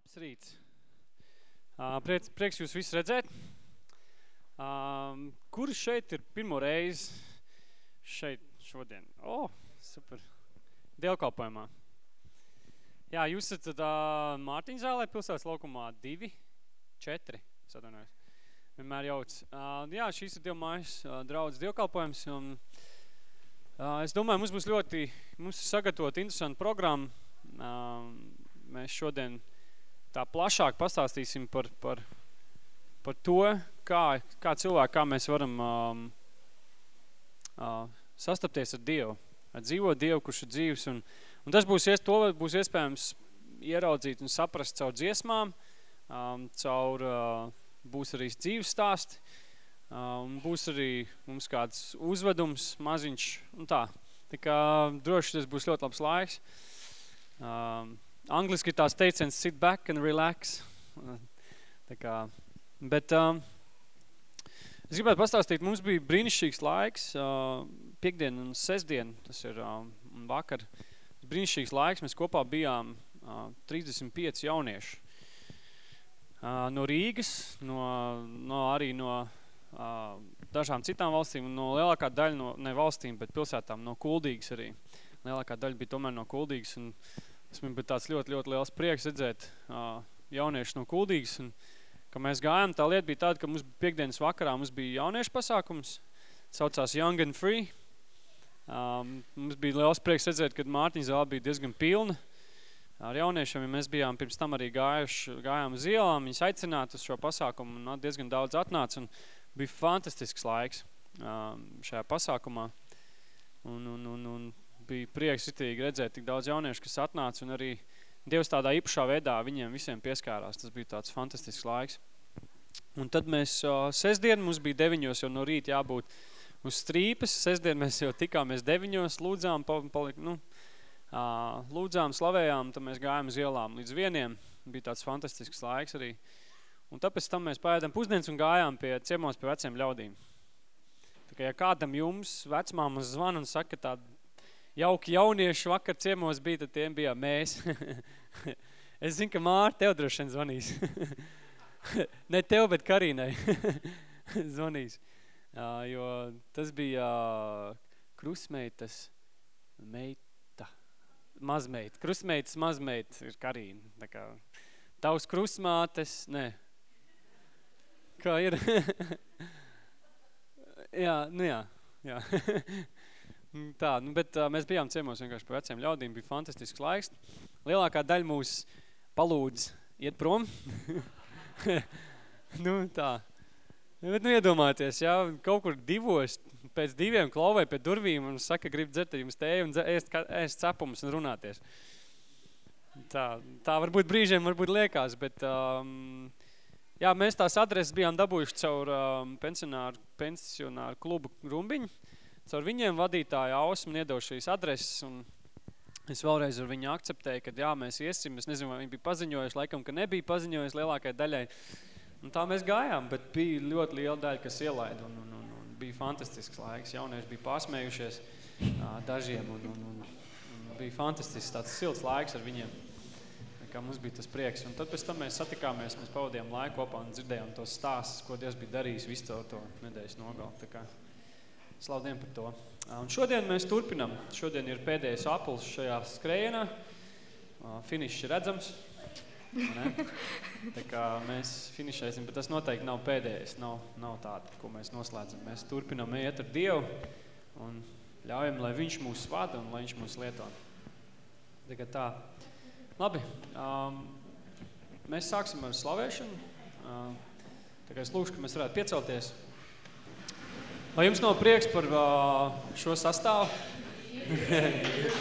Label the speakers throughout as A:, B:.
A: Labs rīts. Uh, priec, prieks jūs visus redzēt. Kuri šeit ir pirmo reizi šeit šodien? O, oh, super. Dievkalpojumā. Jā, jūs esat uh, Mārtiņa zālē pilsētas laukumā 2, 4, sadanājos. Vienmēr jauc. Uh, jā, šīs ir Dievmājas uh, draudz dievkalpojums. Un, uh, es domāju, mums būs ļoti, mums ir sagatavot interesantu programmu. Uh, mēs šodien tā plašāk pastāstīsim par, par, par to, kā, kā cilvēki, kā mēs varam um, uh, sastapties ar Dievu, ar dzīvo Dievu, kurš ir dzīvs. Un, un tas būs, to būs iespējams ieraudzīt un saprast caur dziesmām, um, caur, uh, būs arī dzīves stāsti, un būs arī mums kāds uzvedums, maziņš un tā. Tā kā droši tas būs ļoti labs laiks. Um, Angliski ir tās teiciens sit back and relax. Tā kā, bet um, es gribētu pastāstīt, mums bija brīnišķīgs laiks, uh, piekdien un sestdien, tas ir uh, vakar, brīnišķīgs laiks, mēs kopā bijām uh, 35 jaunieši. Uh, no Rīgas, no, no arī no uh, dažām citām valstīm, no lielākā daļa no, ne valstīm, bet pilsētām, no Kuldīgas arī. Lielākā daļa bija tomēr no Kuldīgas un Tas man bija tāds ļoti, ļoti liels prieks redzēt uh, jauniešu no Kuldīgas. Un, ka mēs gājām, tā lieta bija tāda, ka mums piekdienas vakarā mums bija jauniešu pasākums, saucās Young and Free. Um, mums bija liels prieks redzēt, ka Mārtiņa zāle bija diezgan pilna ar jauniešiem. Ja mēs bijām pirms tam arī gājuši, gājām uz ielām, viņus aicināt uz šo pasākumu un diezgan daudz atnāca. Un bija fantastisks laiks šajā pasākumā. Un, un, un, un bija prieks itīgi redzēt tik daudz jauniešu, kas atnāca un arī Dievs tādā īpašā veidā viņiem visiem pieskārās. Tas bija tāds fantastisks laiks. Un tad mēs, sestdien mums bija deviņos, jo no rīta jābūt uz strīpes. Sestdien mēs jau tikāmies deviņos, lūdzām, palik, nu, lūdzām, slavējām, tad mēs gājām uz ielām līdz vieniem. Bija tāds fantastisks laiks arī. Un tāpēc tam mēs paēdam pusdienas un gājām pie ciemos pie veciem ļaudīm. Tā kā ja kādam jums vecmāmas zvan un saka, ka tāda jauki jaunieši vakar ciemos bija, tad tiem bijām mēs. es zinu, ka Māra tev droši vien zvanīs. ne tev, bet Karīnai zvanīs. Uh, jo tas bija uh, krusmeitas meita, mazmeita. Krusmeitas mazmeita ir Karīna. Tā kā tavs krusmātes, ne. Kā ir? jā, nu jā, jā. Tā, nu, bet uh, mēs bijām ciemos vienkārši pa veciem ļaudīm, bija fantastisks laiks. Lielākā daļa mūs palūdz iet prom. nu, tā. Bet, nu, iedomāties, jā, kaut kur divos, pēc diviem klauvē pie durvīm un saka, grib dzert jums tēju un ēst, ēst cepumus un runāties. Tā, tā varbūt brīžiem varbūt liekas, bet um, jā, mēs tās adreses bijām dabūjuši caur um, pensionāru, pensionāru klubu Rumbiņu caur viņiem vadītāja Ausma iedod šīs adreses un es vēlreiz ar viņu akceptēju, ka jā, mēs iesim, es nezinu, vai viņi bija paziņojuši, laikam, ka nebija paziņojuši lielākai daļai. Un tā mēs gājām, bet bija ļoti liela daļa, kas ielaida un, un, un, un bija fantastisks laiks. Jaunieši bija pasmējušies dažiem un, un, un, un bija fantastisks tāds silts laiks ar viņiem. Kā mums bija tas prieks. Un tad pēc tam mēs satikāmies, mēs pavadījām laiku kopā un dzirdējām tos stāstus, ko Dievs bija darījis visu to, to nedēļas nogalu. Slavdien par to. Un šodien mēs turpinam. Šodien ir pēdējais apuls šajā skrējienā. Finišs ir redzams. Ne? Tā kā mēs finišēsim, bet tas noteikti nav pēdējais. Nav, nav tāda, ko mēs noslēdzam. Mēs turpinam iet ar Dievu un ļaujam, lai viņš mūs vada un lai viņš mūs lieto. Kā tā. Labi. Um, mēs sāksim ar slavēšanu. Um, tā kā es lūkšu, ka mēs varētu piecelties. Vai jums nav prieks par šo sastāvu?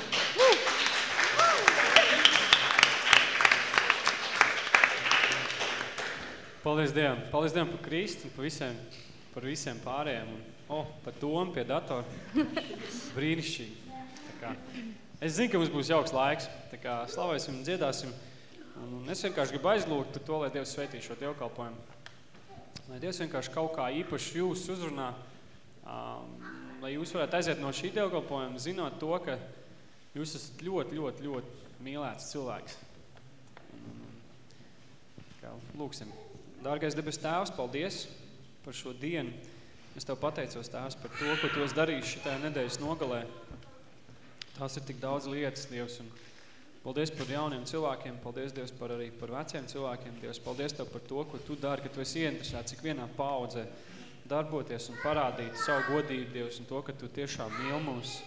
A: Paldies Dievam. Paldies Dievam par Kristu un par visiem, par visiem pārējiem. Un, oh, par domu pie datora. Brīnišķīgi. Tā kā, es zinu, ka mums būs jauks laiks. Tā kā slavēsim un dziedāsim. Un, un es vienkārši gribu aizlūgt par to, lai Dievs sveitī šo dievkalpojumu. Lai Dievs vienkārši kaut kā īpaši jūs uzrunā lai jūs varētu aiziet no šī dievkalpojuma, zinot to, ka jūs esat ļoti, ļoti, ļoti mīlēts cilvēks. Lūksim. Dārgais debes tēvs, paldies par šo dienu. Es Tev pateicos, tēvs, par to, ko Tu esi darījis šitajā nedēļas nogalē. Tās ir tik daudz lietas, Dievs, un paldies par jauniem cilvēkiem, paldies, Dievs, par arī par veciem cilvēkiem, Dievs, paldies Tev par to, ko Tu dari, ka Tu esi ieinteresēts cik vienā paudzē darboties un parādīt savu godību, Dievs, un to, ka Tu tiešām mīl mums.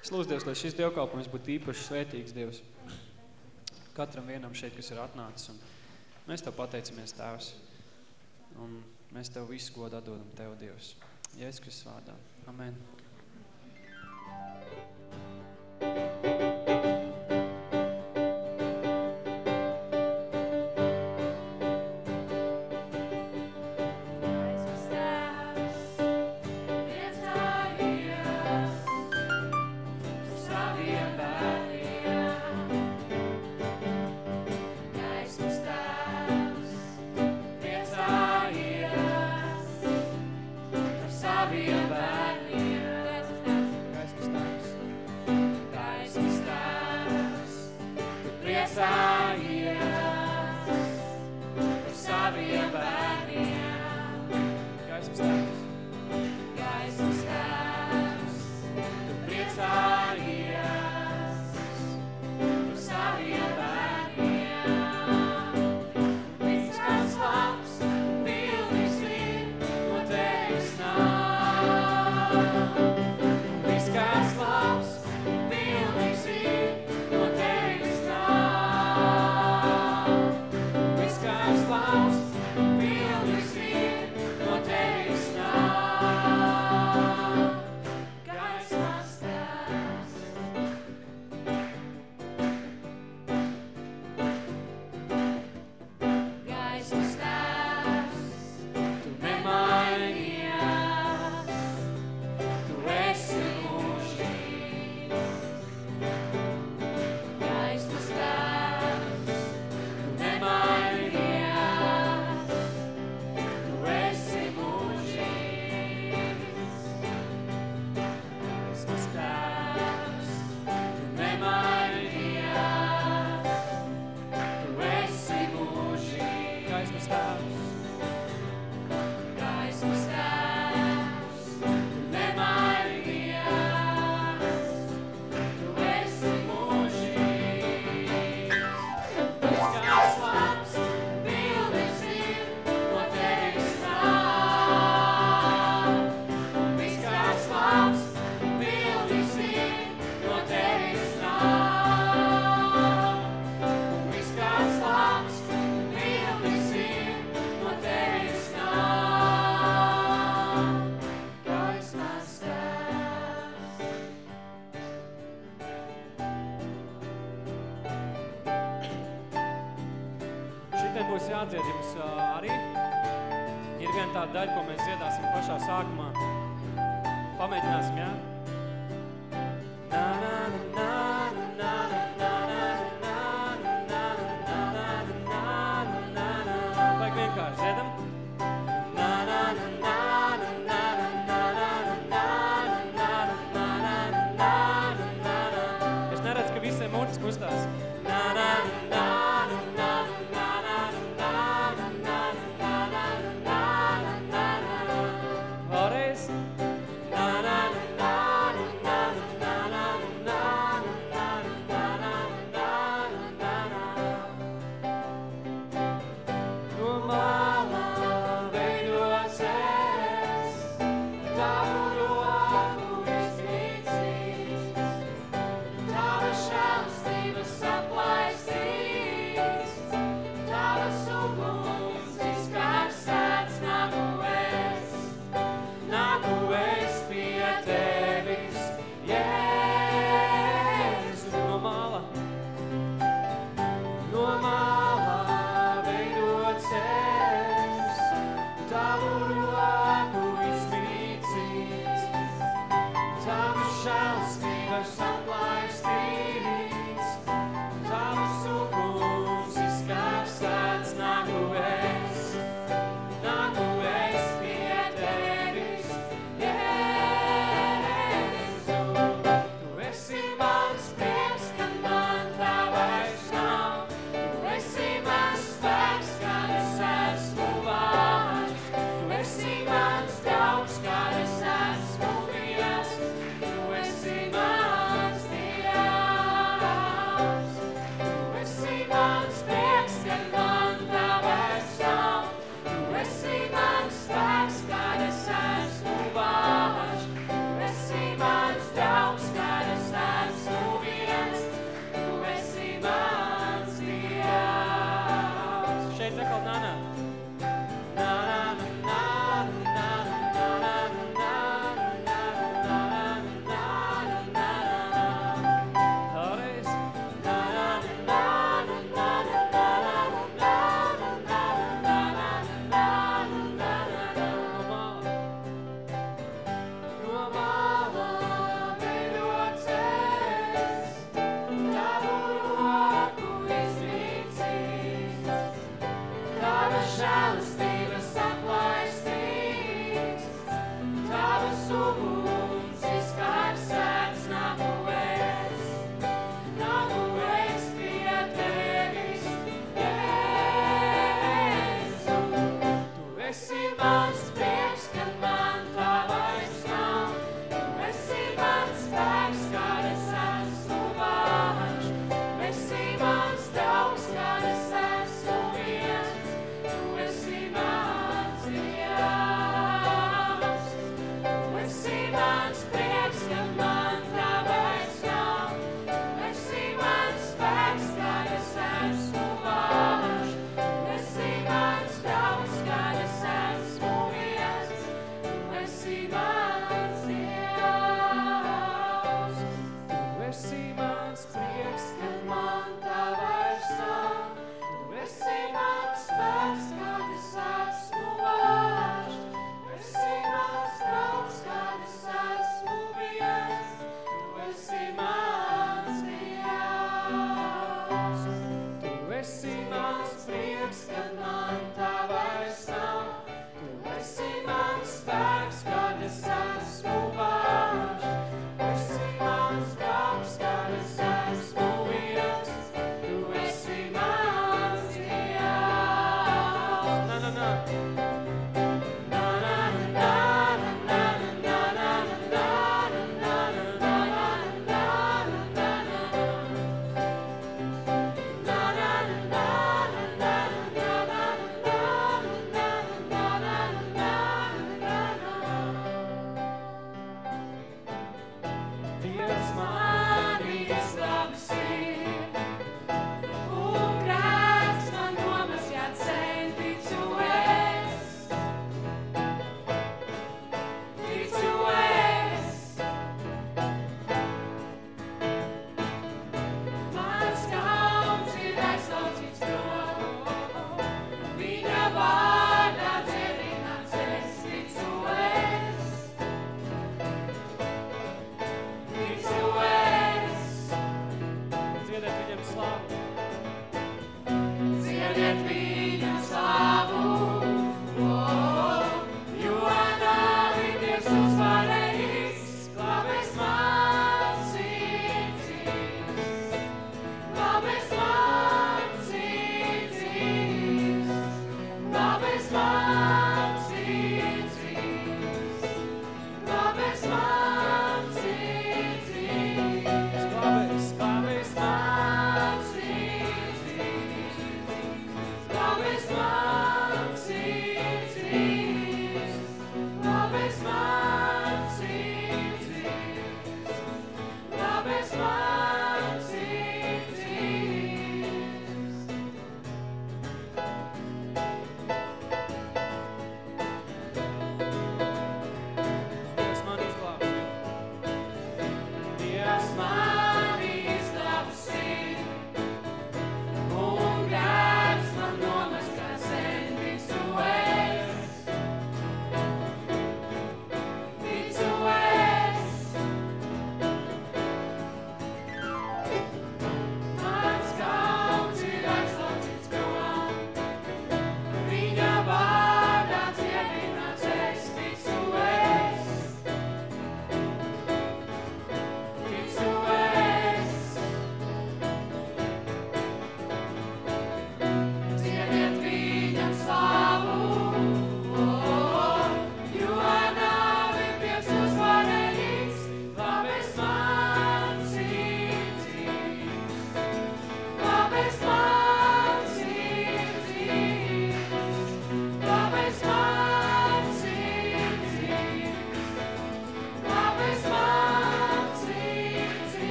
A: Es lūdzu, Dievs, lai šis dievkalpojums būtu īpaši svētīgs, Dievs, katram vienam šeit, kas ir atnācis, un mēs Tev pateicamies, Tēvs. Un mēs Tev visu godu atdodam Tev, Dievs. Jēzus Kristus vārdā. Amen.
B: mama.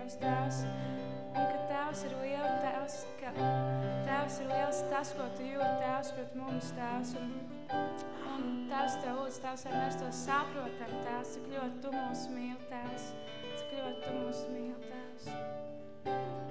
B: Dievs, Tēvs, un ka Tēvs ir liela, Tēvs, ka Tēvs ir liels tas, ko Tu jūti, Tēvs, pret mums, Tēvs, un, un Tēvs Tev lūdz, Tēvs, lai mēs to saprotam, Tēvs, cik ļoti Tu mūs mīli, Tēvs, cik ļoti Tu mūs mīli, Tēvs. Cik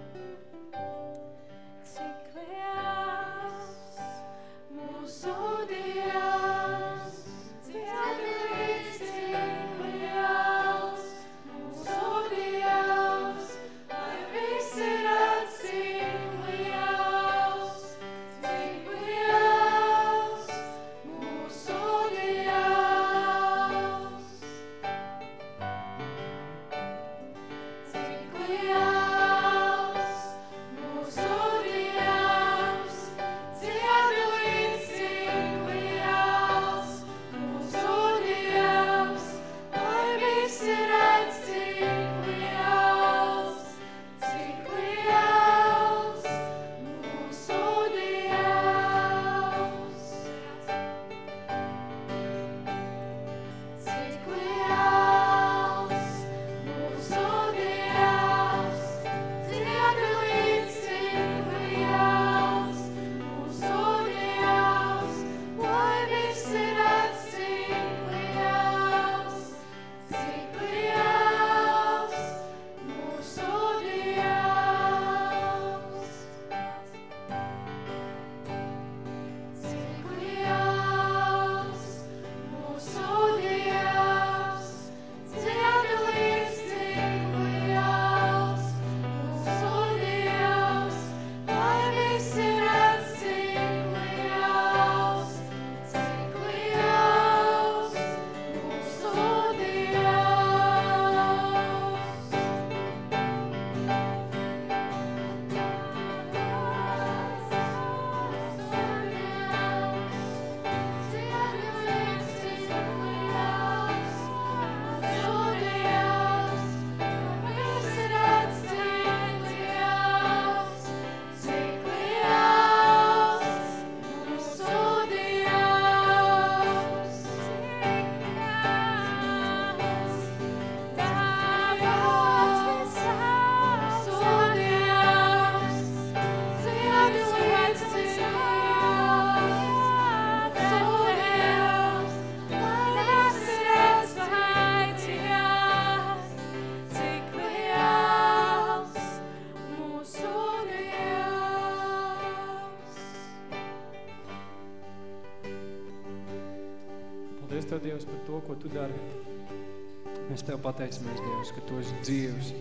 A: pateicamies, Dievs, ka Tu esi dzīvs,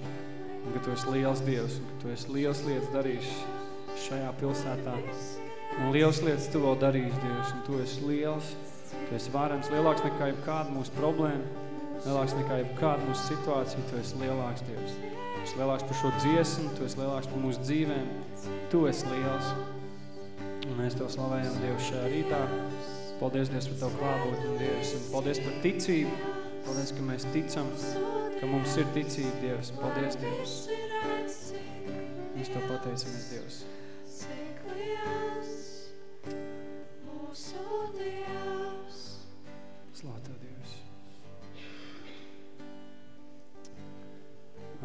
A: un ka Tu esi liels Dievs, un ka Tu esi liels lietas darījis šajā pilsētā. Un liels lietas Tu vēl darīsi, Dievs, un Tu esi liels, Tu esi varens, lielāks nekā jebkāda mūsu problēma, lielāks nekā jebkāda mūsu situācija, Tu esi lielāks, Dievs. Tu esi lielāks par šo dziesmu, Tu esi lielāks par mūsu dzīvēm, Tu esi liels. Un mēs Tev slavējam, Dievs, šajā rītā. Paldies, Dievs, par Tavu klātbūtni, Dievs, un paldies par ticību. Paldies, ka mēs ticam, ka mums ir ticība, Dievs. Paldies, Dievs. Mēs Tev pateicamies, Dievs.
B: Cik liels mūsu Dievs.
A: Slāv Tev, Dievs.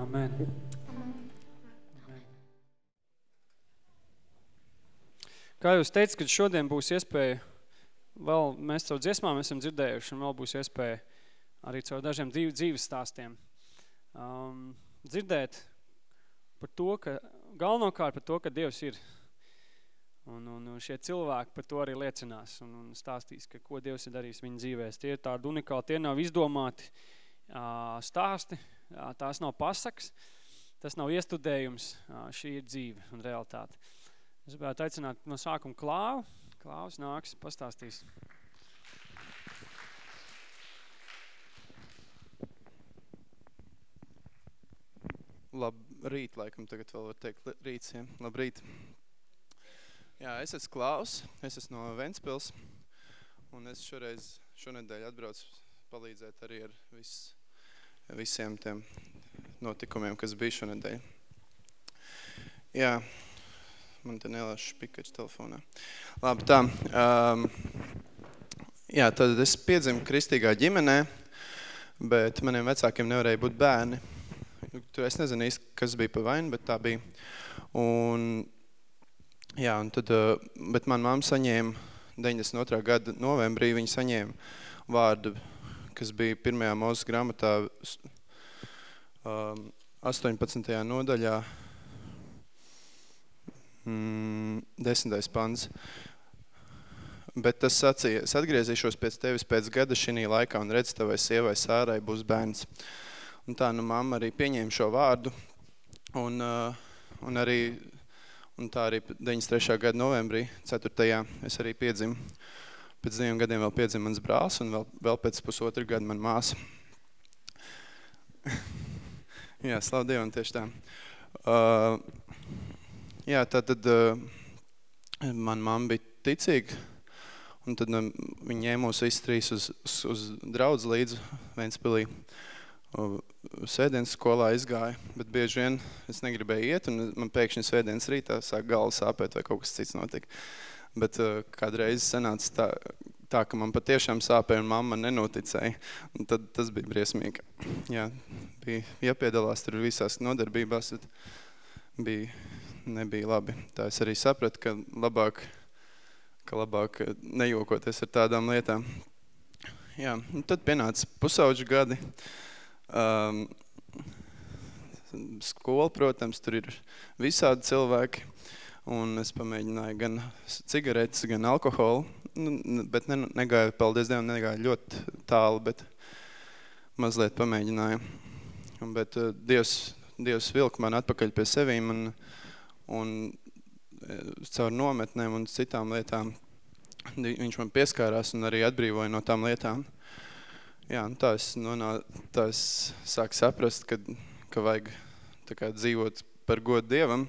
A: Amen. Kā jūs teicat, kad šodien būs iespēja, vēl mēs caur dziesmām esam dzirdējuši, un vēl būs iespēja arī caur dažiem dzīv, dzīves stāstiem um, dzirdēt par to, ka galvenokārt par to, ka Dievs ir. Un, un, un šie cilvēki par to arī liecinās un, un stāstīs, ka ko Dievs ir darījis viņa dzīvēs. Tie ir tādi unikāli, tie nav izdomāti uh, stāsti, uh, tās nav pasaks, tas nav iestudējums, uh, šī ir dzīve un realitāte. Es gribētu aicināt no sākuma Klāvu. Klāvs nāks, pastāstīs.
C: Labrīt, laikam tagad vēl var teikt rīts, ja? Labrīt. Jā, es esmu Klaus, es esmu no Ventspils, un es šoreiz, šonedēļ atbraucu palīdzēt arī ar vis, visiem tiem notikumiem, kas bija šonedēļ. Jā, man te nelaiž špikačs telefonā. Labi, tā. Um, jā, tad es piedzimu kristīgā ģimenē, bet maniem vecākiem nevarēja būt bērni. Es nezinu īsti, kas bija pa vainu, bet tā bija. Un, jā, un tad, uh, bet man mamma saņēma 92. gada novembrī, viņa saņēma vārdu, kas bija pirmajā mūzes grāmatā um, 18. nodaļā, mm, 10. pants. Bet tas sacīja, es atgriezīšos pēc tevis pēc gada šī laikā un redz tavai sievai Sārai būs bērns. Un tā, nu, mamma arī pieņēma šo vārdu. Un, uh, un arī, un tā arī 93. gada novembrī, 4. es arī piedzimu. Pēc diviem gadiem vēl piedzima mans brālis un vēl, vēl pēc pusotra gada man māsa. jā, slavu Dievam tieši tā. Uh, jā, tā tad uh, man mamma bija ticīga, un tad um, viņi ņēma mūs visu trīs uz, uz, uz draudz līdz Ventspilī. Uh, sēdienas skolā izgāja, bet bieži vien es negribēju iet, un man pēkšņi sēdienas rītā sāk galva sāpēt vai kaut kas cits notika. Bet uh, kādreiz sanāca tā, tā, ka man patiešām sāpēja un mamma nenoticēja. Un tad tas bija briesmīgi. Jā, bija jāpiedalās tur visās nodarbībās, bet bija, nebija labi. Tā es arī sapratu, ka labāk, ka labāk nejokoties ar tādām lietām. Jā, un tad pienāca pusauģu gadi. Um, skola, protams, tur ir visādi cilvēki. Un es pamēģināju gan cigaretes, gan alkoholu, nu, bet ne, negāju, paldies Dievam, negāju ļoti tālu, bet mazliet pamēģināju. Bet uh, Dievs, Dievs vilka man atpakaļ pie sevīm un, un caur nometnēm un citām lietām viņš man pieskārās un arī atbrīvoja no tām lietām. Jā, tā es, nonā, tā es sāku saprast, ka, ka vajag tā kā, dzīvot par godu Dievam.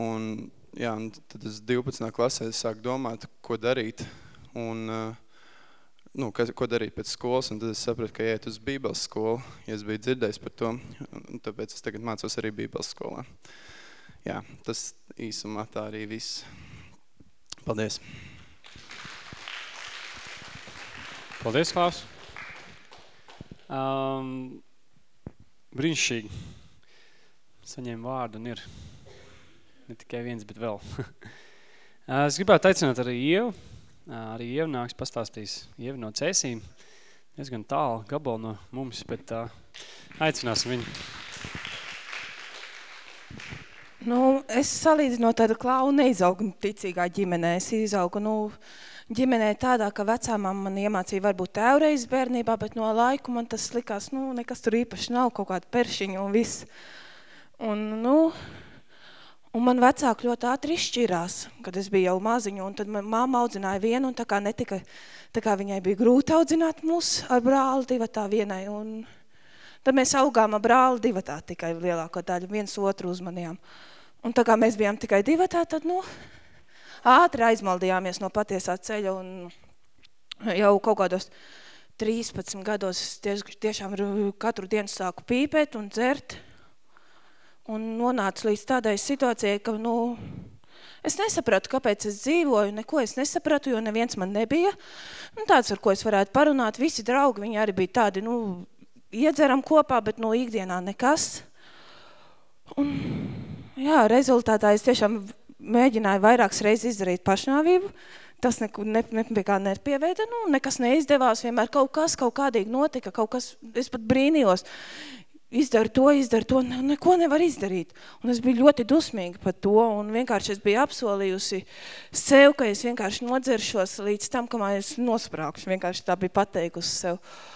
C: Un, jā, un tad es 12. klasē sāku domāt, ko darīt. Un, nu, kas, ko darīt pēc skolas, un tad es sapratu, ka iet uz bībeles skolu, ja es biju dzirdējis par to, un tāpēc es tagad mācos arī bībeles skolā. Jā, tas īsumā tā arī viss. Paldies!
D: Paldies, Klaus! Um, brīnišķīgi. Saņēma vārdu un ir ne tikai viens, bet vēl. es gribētu aicināt arī Ievu. Arī Ievu nāks pastāstīs Ievu no Cēsīm. Diezgan tālu gabalu no mums, bet uh, aicināsim viņu.
E: Nu, es salīdzinot tādu klaunu neizaugu ticīgā ģimenē. Es izaugu, nu, ģimenē tādā, ka vecāmām man iemācīja varbūt tēvreiz bērnībā, bet no laiku man tas likās, nu, nekas tur īpaši nav, kaut kāda peršiņa un viss. Un, nu, un man vecāki ļoti ātri izšķirās, kad es biju jau maziņu, un tad mamma audzināja vienu, un tā kā netika, tā kā viņai bija grūti audzināt mūs ar brāli divatā vienai, un tad mēs augām ar brāli divatā tikai lielāko daļu, viens otru uzmanījām. Un tā kā mēs bijām tikai divatā, tad, nu, ātri aizmaldījāmies no patiesā ceļa, un jau kaut kādos 13 gados tieš, tiešām katru dienu sāku pīpēt un dzert, un nonāca līdz tādai situācijai, ka, nu, es nesapratu, kāpēc es dzīvoju, neko es nesapratu, jo neviens man nebija. Nu, tāds, ar ko es varētu parunāt, visi draugi, viņi arī bija tādi, nu, iedzeram kopā, bet no ikdienā nekas. Un, jā, rezultātā es tiešām mēģināju vairākas reizes izdarīt pašnāvību, tas neko ne, ne, ne, kā nepieveida, nu, nekas neizdevās, vienmēr kaut kas, kaut kādīgi notika, kaut kas, es pat brīnījos, izdara to, izdara to, ne, neko nevar izdarīt. Un es biju ļoti dusmīga par to, un vienkārši es biju apsolījusi sev, ka es vienkārši nodzeršos līdz tam, kamēr es nosprākšu, vienkārši tā bija pateikusi sev. Un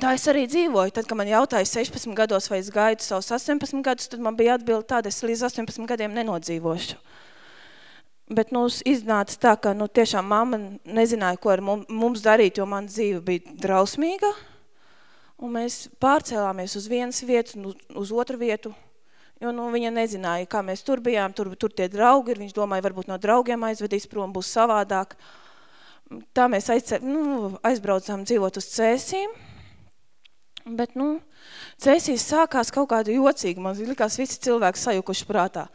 E: tā es arī dzīvoju. Tad, kad man jautāja 16 gados, vai es gaidu savus 18 gadus, tad man bija atbildi tāda, es līdz 18 gadiem nenodzīvošu. Bet nu, iznāca tā, ka nu, tiešām mamma nezināja, ko ar mums darīt, jo man dzīve bija drausmīga. Un mēs pārcēlāmies uz vienas vietu, nu, uz otru vietu, jo nu, viņa nezināja, kā mēs tur bijām, tur, tur tie draugi ir, viņš domāja, varbūt no draugiem aizvedīs prom, būs savādāk. tā mēs aizce, nu, aizbraucām dzīvot uz Cēsīm, bet, nu, Cēsīs sākās kaut kādu jocīgu, man likās visi cilvēki sajukuši prātā.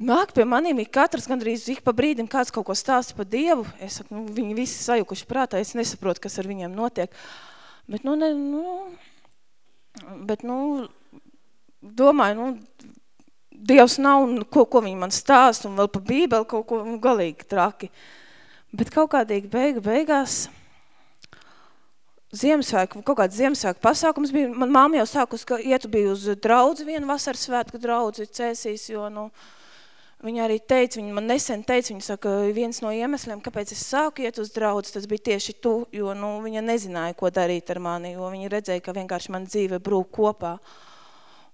E: Nāk pie maniem, ir katrs gandrīz ik pa brīdim kāds kaut ko stāsta par Dievu. Es saku, nu, viņi visi sajukuši prātā, es nesaprotu, kas ar viņiem notiek. Bet, nu, ne, nu, bet, nu, domāju, nu, Dievs nav, ko, ko viņi man stāst, un vēl pa bībeli kaut ko nu, galīgi traki. Bet kaut kādīgi beiga beigās, Ziemassvētku, kaut kāds Ziemassvētku pasākums bija, man māma jau sākus, ka ietu bija uz draudzi, vienu vasaras svētku draudzi cēsīs, jo, nu, viņa arī teica, viņa man nesen teica, viņa saka, viens no iemesliem, kāpēc es sāku iet uz draudzi, tas bija tieši tu, jo, nu, viņa nezināja, ko darīt ar mani, jo viņa redzēja, ka vienkārši man dzīve brūk kopā. Uh,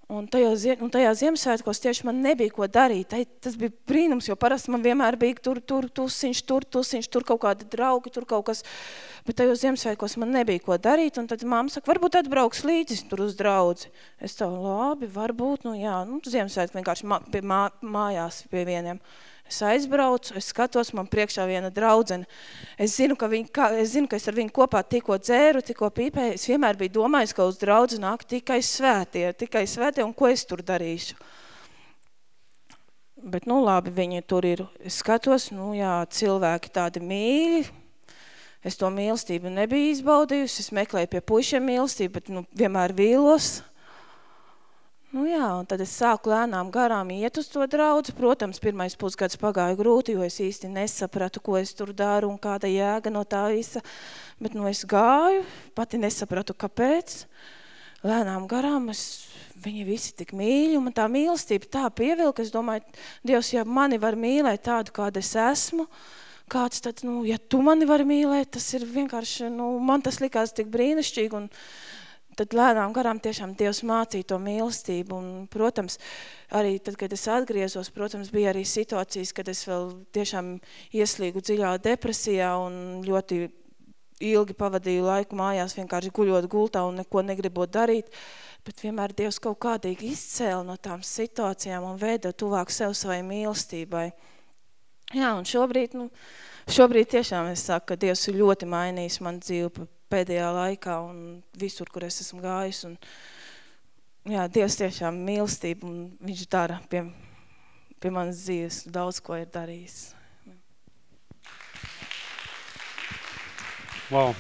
E: Un, tajos, un tajā Ziemassvētkos tieši man nebija ko darīt. Tas bija brīnums, jo parasti man vienmēr bija tur, tur, tusiņš, tur, tusiņš, tur kaut kādi draugi, tur kaut kas. Bet tajos Ziemassvētkos man nebija ko darīt. Un tad mamma saka, varbūt atbrauks līdzi tur uz draudzi. Es tā, labi, varbūt, nu jā, nu Ziemassvētku vienkārši mā, pie mā, mājās pie vieniem. Es aizbraucu, es skatos, man priekšā viena draudzene. Es zinu, ka, viņa, kā, es zinu, ka es ar viņu kopā tikko dzēru, tikko pīpēju. Es vienmēr biju domājis, ka uz draudzi nāk tikai svētie, tikai svētie, un ko es tur darīšu. Bet, nu, labi, viņi tur ir. Es skatos, nu, jā, cilvēki tādi mīļi. Es to mīlestību nebiju izbaudījusi. Es meklēju pie pušiem mīlestību, bet, nu, vienmēr vīlos. Nu jā, un tad es sāku lēnām garām iet uz to draudzi. Protams, pirmais pusgads pagāja grūti, jo es īsti nesapratu, ko es tur daru un kāda jēga no tā visa. Bet nu es gāju, pati nesapratu, kāpēc. Lēnām garām es, viņi visi tik mīļi, un man tā mīlestība tā pievilka. Es domāju, Dievs, ja mani var mīlēt tādu, kāda es esmu, kāds tad, nu, ja tu mani vari mīlēt, tas ir vienkārši, nu, man tas likās tik brīnišķīgi, un tad lēnām garām tiešām Dievs mācīja to mīlestību. Un, protams, arī tad, kad es atgriezos, protams, bija arī situācijas, kad es vēl tiešām ieslīgu dziļā depresijā un ļoti ilgi pavadīju laiku mājās vienkārši guļot gultā un neko negribot darīt. Bet vienmēr Dievs kaut kādīgi izcēla no tām situācijām un veido tuvāk sev savai mīlestībai. Jā, un šobrīd, nu, šobrīd tiešām es saku, ka Dievs ir ļoti mainījis man dzīvi pēdējā laikā un visur, kur es esmu gājis. Un, jā, Dievs tiešām mīlestību un viņš dara pie, pie manas dzīves daudz, ko ir darījis.
D: Wow.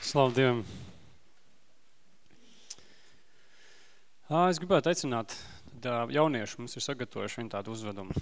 D: Slavu Dievam. Es gribētu aicināt jauniešu, mums ir sagatavojuši viņu tādu uzvedumu.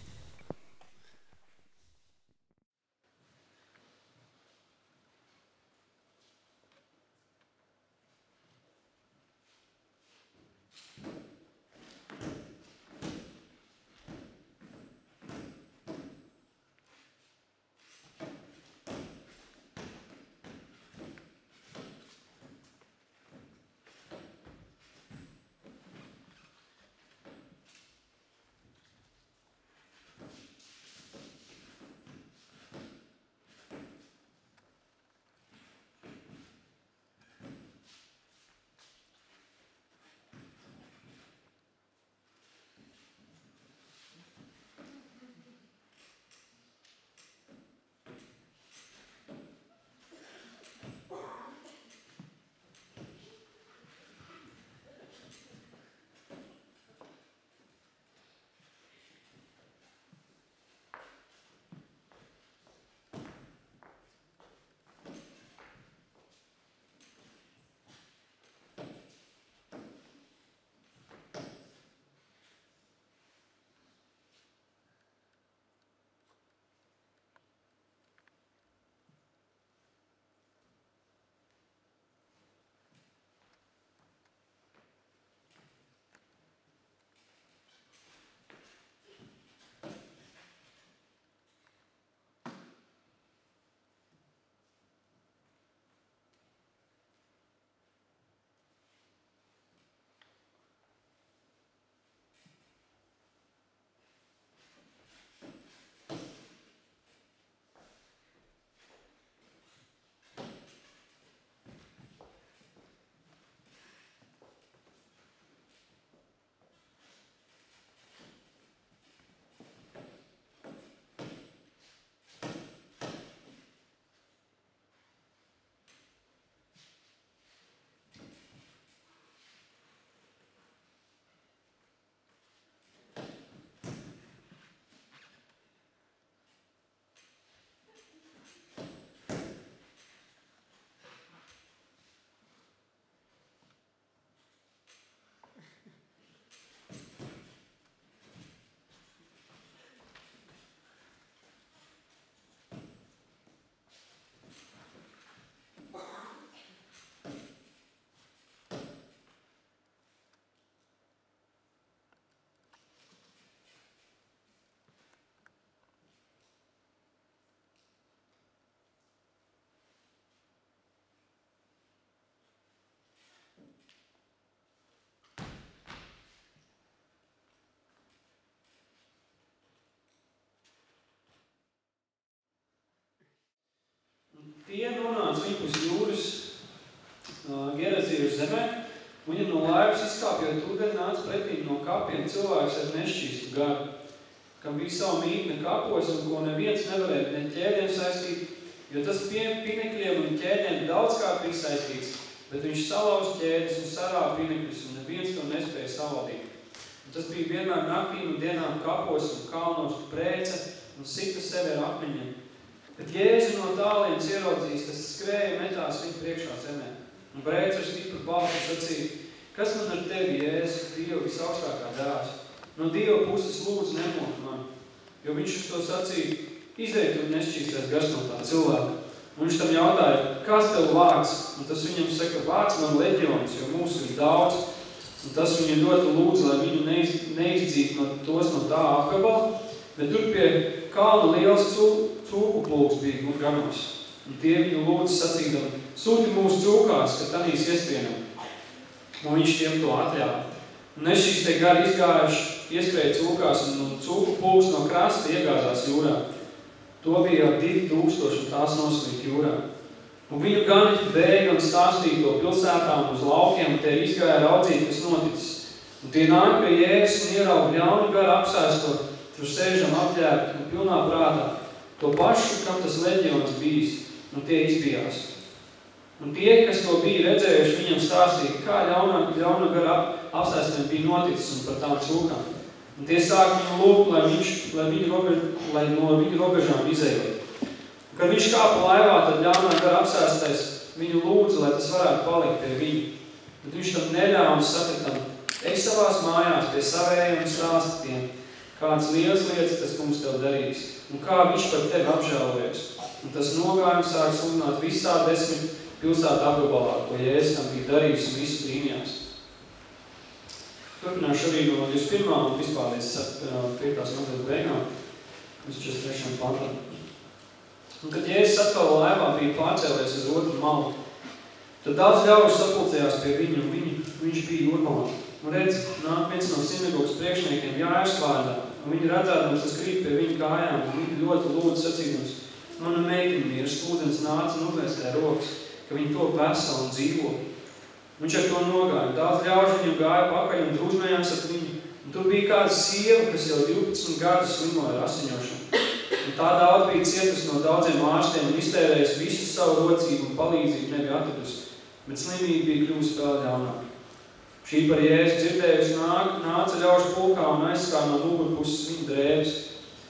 A: tie nonāca viņpus jūras uh, Gerazīru zemē, Viņam no laivas izkāpjot ūdeni nāca pretī no kapiem cilvēks ar nešķīstu garu, kam bija savu mītne kapos un ko neviens nevarēja ne ķēdiem saistīt, jo tas pinekļiem un ķēdiem daudzkārt bija saistīts, bet viņš salauz ķēdes un sarā pinekļus un neviens to nespēja savaldīt. Un tas bija vienmēr naktīm un dienām kapos un kalnos prēca un sita sevi ar akmeņiem. Bet Jēzu no tālienes ieraudzījis, tas skrēja metās viņa priekšā zemē. Un brēc ar stipru balsu sacīja, kas man ar tevi, Jēzus, Dieva visaugstākā dēls? No Dieva puses lūdzu nemok man. Jo viņš uz to sacīja, izēj tu nešķīstais gars no tā cilvēka. Un viņš tam jautāja, kas tev vārds? Un tas viņam saka, vārds man leģions, jo mūsu ir daudz. Un tas viņam ļoti lūdzu, lai viņu neiz, neizdzītu no tos no tā apgabala. Bet tur pie kalna liels cūku pulks bija ganos. Un tie viņu lūdzu sacīdami, sūti mūsu cūkās, ka tanīs iespienam. Un viņš tiem to atļāva. Un es šīs te gari izgājuši, ieskrēja cūkās, un cūku pūks no krasta iegāzās jūrā. To bija jau divi tūkstoši, un tās nosvīt jūrā. Un viņu gan bēga un stāstīja to pilsētām uz laukiem, tie izgāja raudzīt, kas noticis. Un tie nāk pie Jēzus un ierauga ļaunu garu apsēsto, tur sēžam apģērbt un pilnā prātā. To pašu, kam tas leģions bijis, un tie izbijās. Un tie, kas to bija redzējuši, viņam stāstīja, kā ļauna, ļauna gara apstāstiem bija noticis un par tām cūkām. Un tie sāk viņu lūgt, lai, viņš, lai, viņu robež, lai no viņu robežām izējot. Kad viņš kāpa laivā, tad ļaunā gara apsēstais viņu lūdza, lai tas varētu palikt pie viņa. Bet viņš tam neļāva un saka tam, ej savās mājās pie savējiem un stāsti tiem, kādas lielas lietas tas kungs tev darīs, un kā viņš par tevi apžēlojies. Un tas nogājums sāk sludināt visā desmit pilsētu apgabalā, ko Jēzus tam bija darījis un visu brīnījās. Turpināšu arī no 21. un vispār līdz 5. nodaļas beigām, līdz 43. pantam. Un kad Jēzus atkal laivā bija pārcēlies uz otru malu, tad daudz ļaužu sapulcējās pie viņa, un viņi, viņš bija jūrmalā. Un redz, nāk viens no sinagogas priekšniekiem Jārs vārdā, un viņi redzēdams, tas krīt pie viņa kājām, un viņi ļoti lūdzu sacīdams, mana meitene mirs, ūdens nāca un uzvēstē rokas ka viņi top veseli un dzīvo. Viņš ar to nogāja. Daudz ļaužu viņam gāja pakaļ un drūzmējās ar viņu. Un tur bija kāda sieva, kas jau 12 gadus slimoja ar asiņošanu. Un tā daudz bija cietusi no daudziem ārstiem un iztērējusi visu savu rocību un palīdzību nebija atradusi. Bet slimība bija kļūst vēl ļaunāk. Šī par jēzu dzirdējusi nāk, nāca ļaužu pulkā un aizskā no mugurpuses viņa drēbes.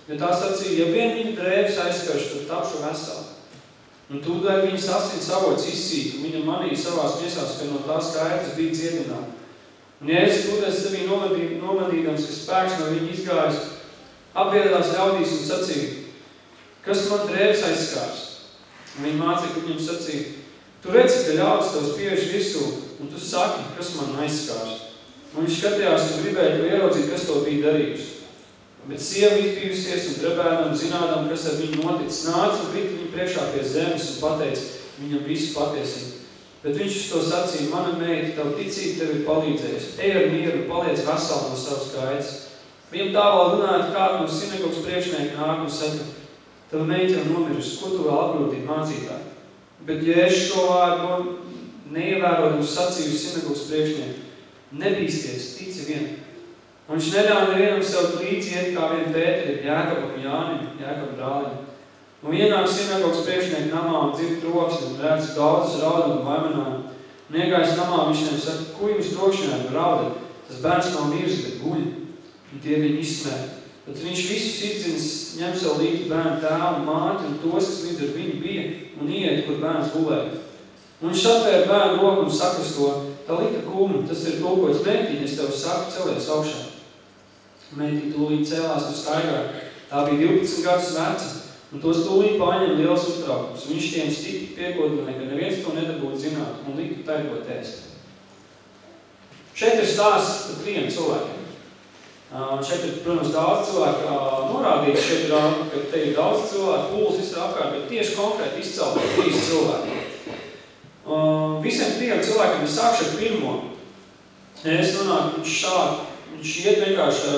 A: Jo tā sacīja, ja vien viņa drēbes aizkarš, tad tapšu veseli. Un tūdaļ viņas asins avots izsīka, un viņa manīja savās miesās, ka no tās kaitas bija dziedināta. Un Jēzus tūdaļ sevī nomadī, nomadīdams, ka spēks no viņa izgājas, apviedās ļaudīs un sacīja, kas man drēbs aizskārs? Un viņa mācīja, ka viņam sacīja, tu redzi, ka ļaudis tev spiež virsū, un tu saki, kas man aizskārs. Un viņš skatījās un gribēja to ieraudzīt, kas to bija darījusi. Bet sieva izpījusies un drebēdam, zinādam, kas ar viņu noticis, nāca un krita viņu priekšā pie zemes un pateica viņam visu patiesību. Bet viņš uz to sacīja, mana meita, tavu ticību tev ir palīdzējusi. Ej ar mieru, paliec veseli no savas kaitas. Viņam tā vēl runājot, kādu no sinagogas priekšnieku nāk un saka, tava meita jau nomirusi, ko tu vēl apgrūtīt mācītāji? Bet Jēzus šo vārdu neievērojams sacīju sinagogas priekšnieku, nebīsties, tici vien, Un viņš nedāva nevienam sev līdzi iet kā vien Pēteri, Jēkabam, Jānim, Jēkabam brālim. Un ienāk sinagogas priekšnieku namā un dzird troksni un redz daudzas raudu un vaimanājumu. Un iegājis namā viņš viņam saka, ko jums trokšņāt un raudat? Tas bērns nav mirs, bet guļ. Un tie viņi izsmē. Bet viņš visus izdzins, ņem sev līdzi bērnu tēvu un māti un tos, kas līdz ar viņu bija, un ieiet, kur bērns gulēja. Un viņš atvēra bērnu roku un saka to, tā lika kūmu, tas ir tulkots meitiņa, es tev saku, celies augšā. Meitī tūlīt cēlās un staigāja. Tā bija 12 gadus veca, un tos tūlīt paņem liels uztraukums. Viņš tiem stipri piekodināja, ka neviens to nedabūtu zināt, un lika taigot ēst. Šeit ir stāsts par triem cilvēkiem. Šeit ir, protams, daudz cilvēku norādīts, šeit ir, ka te ir daudz cilvēku, pūles visur apkārt, bet tieši konkrēti izcelt trīs cilvēki. Visiem trijiem cilvēkiem es sākšu ar pirmo. Es runāju, viņš šādi Viņš iet vienkārši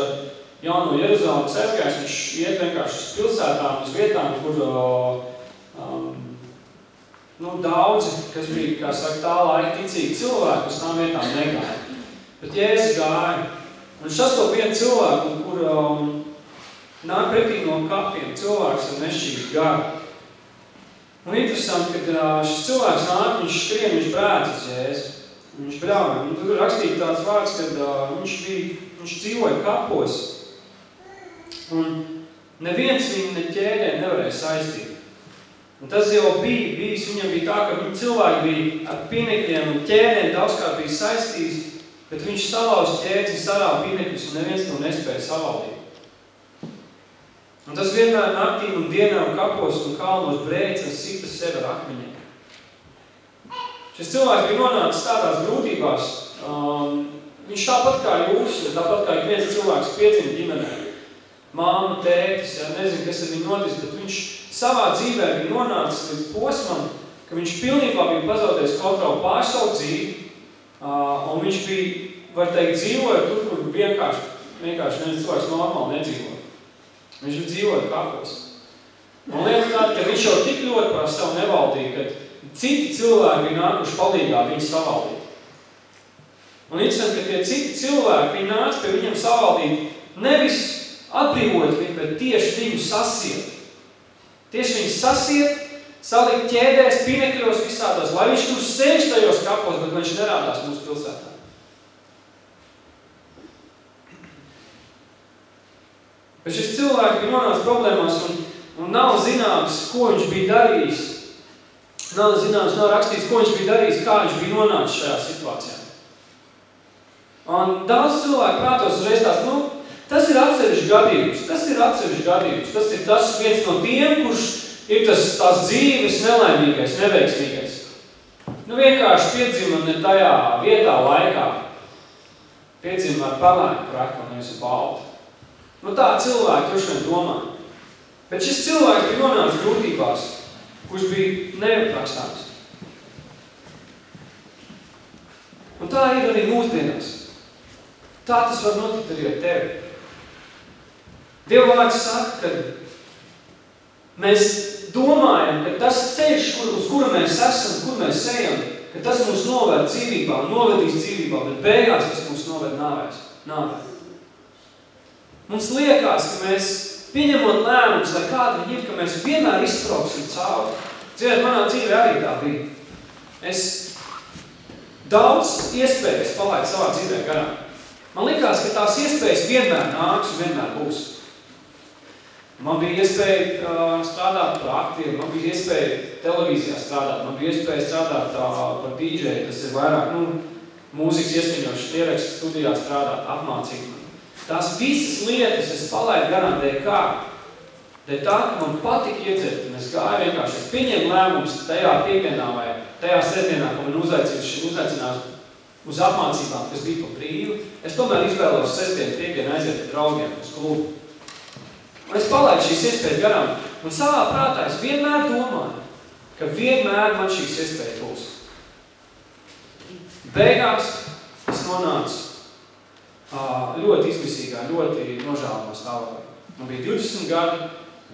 A: jauno Jeruzalemes aizgājis, viņš iet vienkārši uz pilsētām, uz vietām, kur, um, nu, daudzi, kas bija, kā saka, tā laika ticīgi cilvēki, uz tām vietām negāja. Bet Jēzus gāja. Un šas to vienu cilvēku, kur um, nāk pretī no kapiem, cilvēks ar nešķīgi garu. Un interesanti, ka uh, šis cilvēks nāk, viņš skrien, viņš brēc uz Jēzu. Viņš brauja. Un tur rakstīja tāds vārds, ka uh, viņš, bija, viņš dzīvoja kapos. Un neviens viņu ne ķēdē nevarēja saistīt. Un tas jau bija bijis, viņam bija tā, ka viņi cilvēki bija ar pinekļiem un ķēdēm daudzkārt bija saistījis, bet viņš salauz ķēdes un sarāva pinekļus un neviens to nespēja savaldīt. Un tas vienmēr naktīm un dienām kapos un kalnos brēc un sita sevi ar akmeņiem. Šis cilvēks bija nonācis tādās grūtībās, um, viņš tāpat kā jūs, tāpat kā viens cilvēks piedzina ģimenē, māma, tētis, ja, nezinu, kas ar viņu notis, bet viņš savā dzīvē bija nonācis līdz posmam, ka viņš pilnībā bija pazaudējis kontroli pār savu dzīvi, un viņš bija, var teikt, dzīvoja tur, kur vienkārši, vienkārši neviens cilvēks normāli nedzīvoja. Viņš dzīvoja kapos. Un lieta tāda, ka viņš jau tik ļoti par savu nevaldīja, ka citi cilvēki bija nākuši palīgā viņu savaldīt. Un interesanti, ka tie citi cilvēki, viņi nāca pie viņam savaldīt nevis atbrīvot viņu, bet tieši viņu sasiet. Tieši viņus sasiet, salikt ķēdēs, pinekļos visādos, lai viņš tur sēž tajos kapos, bet viņš nerādās mūsu pilsētā. Bet šis cilvēks bija nonācis problēmās un, un nav zināms, ko viņš bija darījis. Nav zināms, nav rakstīts, ko viņš bija darījis, kā viņš bija nonācis šajā situācijā. Un daudz cilvēku prātos uzreiz tās, nu, Tas ir atsevišķi gadījums. Tas ir atsevišķi gadījums. Tas ir tas viens no tiem, kurš ir tas tās dzīves nelaimīgais, neveiksmīgais. Nu vienkārši piedzima ne tajā vietā, laikā. Piedzima ar pelēku kraku, nevis ar baltu. Nu tā cilvēki droši vien domā. Bet šis cilvēks bija nonācis grūtībās, kurš bija neaprakstāms. Un tā ir arī mūsdienās. Tā tas var notikt arī ar tevi. Dieva vārds saka, ka mēs domājam, ka tas ceļš, kur, uz kura mēs esam, kur mēs ejam, ka tas mūs noved dzīvībā, novedīs dzīvībā, bet beigās tas mūs noved nāvēs, nāvē. Mums liekas, ka mēs pieņemot lēmumus, lai kāda viņi ir, ka mēs vienmēr iztrauksim cauri. Ziniet, manā dzīvē arī tā bija. Es daudz iespējas palaidu savā dzīvē garām. Man likās, ka tās iespējas vienmēr nāks un vienmēr būs. Man bija iespēja uh, strādāt par aktieru, man bija iespēja televīzijā strādāt, man bija iespēja strādāt uh, par DJ, tas ir vairāk, nu, mūzikas ieskaņošas ierakstu studijā strādāt, apmācīt. Tās visas lietas es palaidu garām dēļ kā? Dēļ tā, ka man patika iedzert, un es gāju vienkārši, es pieņēmu lēmumus tajā piekdienā vai tajā sestdienā, ko man uzaicinās, uzaicinās uz apmācībām, kas bija pa brīvu, es tomēr izvēlos sestdienu piekdienu aiziet ar draugiem uz klubu. Un es palaidu šīs iespējas garām. Un savā prātā es vienmēr domāju, ka vienmēr man šīs iespējas būs. Beigās es nonācu ļoti izmisīgā, ļoti nožēlumā stāvoklī. Man bija 20 gadi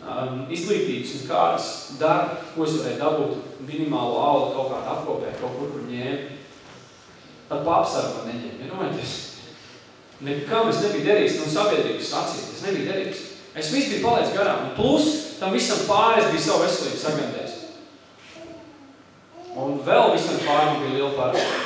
A: um, izglītības un kādas darba, ko es varēju dabūt minimālo algu kaut kādā apkopē, kaut kur, kur ņēma. Pat papsaru man neņēma, vienojieties. Nekam es nebiju derījis no sabiedrības acīs, es nebiju derījis. Es visu biju palaidis garām. Plus tam visam pāri es biju savu veselību sagandējis. Un vēl visam pāri bija liela pārējā.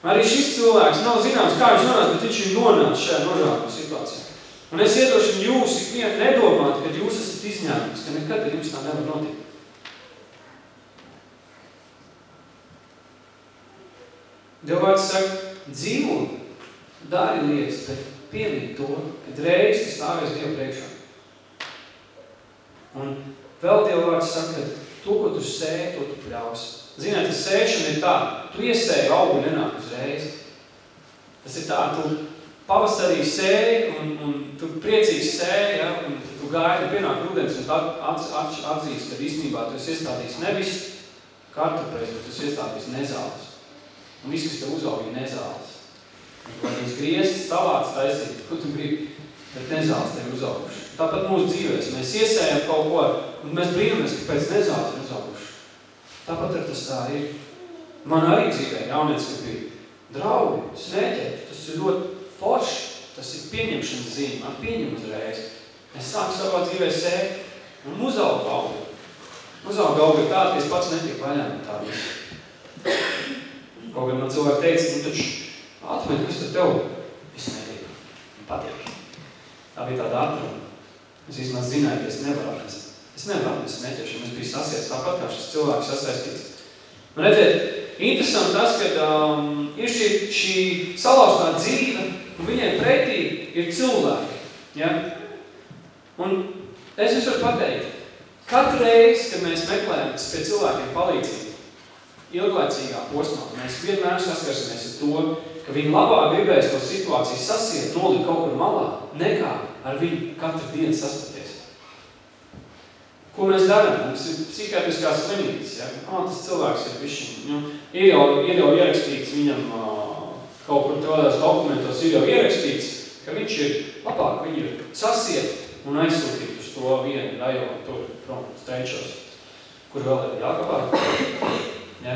A: Arī šis cilvēks nav zināms, kā viņš nonāca, bet viņš ir nonācis šajā nožākuma situācijā. Un es iedošu jūs ikvienu nedomāt, ka jūs esat izņēmums, ka nekad jums tā nevar notikt. Dievvārds saka, dzīvo, dari lietas, bet piemīt to, kad reiz tu stāvies Dievu priekšā. Un vēl Dieva vārds saka, ka to, ko tu sēji, to tu pļausi. Ziniet, tas sēšana ir tā, tu iesēji augu nenāk uzreiz. Tas ir tā, tu pavasarī sēji un, un tu priecīgi sēji, ja, un tu gaidi pienāk rudens un tad atzīst, ka īstenībā tu esi iestādījis nevis kartupēs, bet tu esi iestādījis nezāles. Un viss, kas tev uzauga, ir nezāles. Lai viņas griezts, savāds taisīt, ko tu gribi. bet nezāles te ir uzauguši. Tāpat mūsu dzīvēs. Mēs iesējam kaut ko, un mēs brīnamies, ka pēc nezāles ir uzauguši. Tāpat ar tas tā ir. Man arī dzīvē jaunieci, ka bija draugi, smēķēt. Tas ir ļoti forši. Tas ir pieņemšanas zīme. Man pieņem uzreiz. Es sāku savā dzīvē sēt un uzaugu augu. Uzaugu augu ir tāda, ka es pats netiek vaļā no tā visu. Kaut gan man cilvēki teica, nu taču atmeni, kas tad tev? Es netiku. Man patīk. Tā bija tāda atruna. Es vismaz zināju, ka es nevaru atmest. Es nevaru atmest smēķēšanu. Es biju sasiets tāpat kā šis cilvēks sasaistīts. Un redziet, interesanti tas, ka um, ir šī, šī salauztā dzīve, un viņai pretī ir cilvēki. Ja? Un es jums varu pateikt, katru reizi, kad mēs meklējam pie cilvēkiem palīdzību, ilglaicīgā posmā, mēs vienmēr saskarsimies ar to, ka viņi labāk gribēs to situāciju sasiet, nolikt kaut kur malā, nekā ar viņu katru dienu sastaties. Ko mēs darām? Mums ir psihiatriskās slimības. Ja? Ah, tas cilvēks ir višķiņ. Nu, ir, jau, ir jau ierakstīts viņam kaut kur tādās dokumentos ir jau ierakstīts, ka viņš ir labāk viņu sasiet un aizsūtīt uz to vienu rajonu tur, prom, steičos, kur vēl ir jākapā. Ja?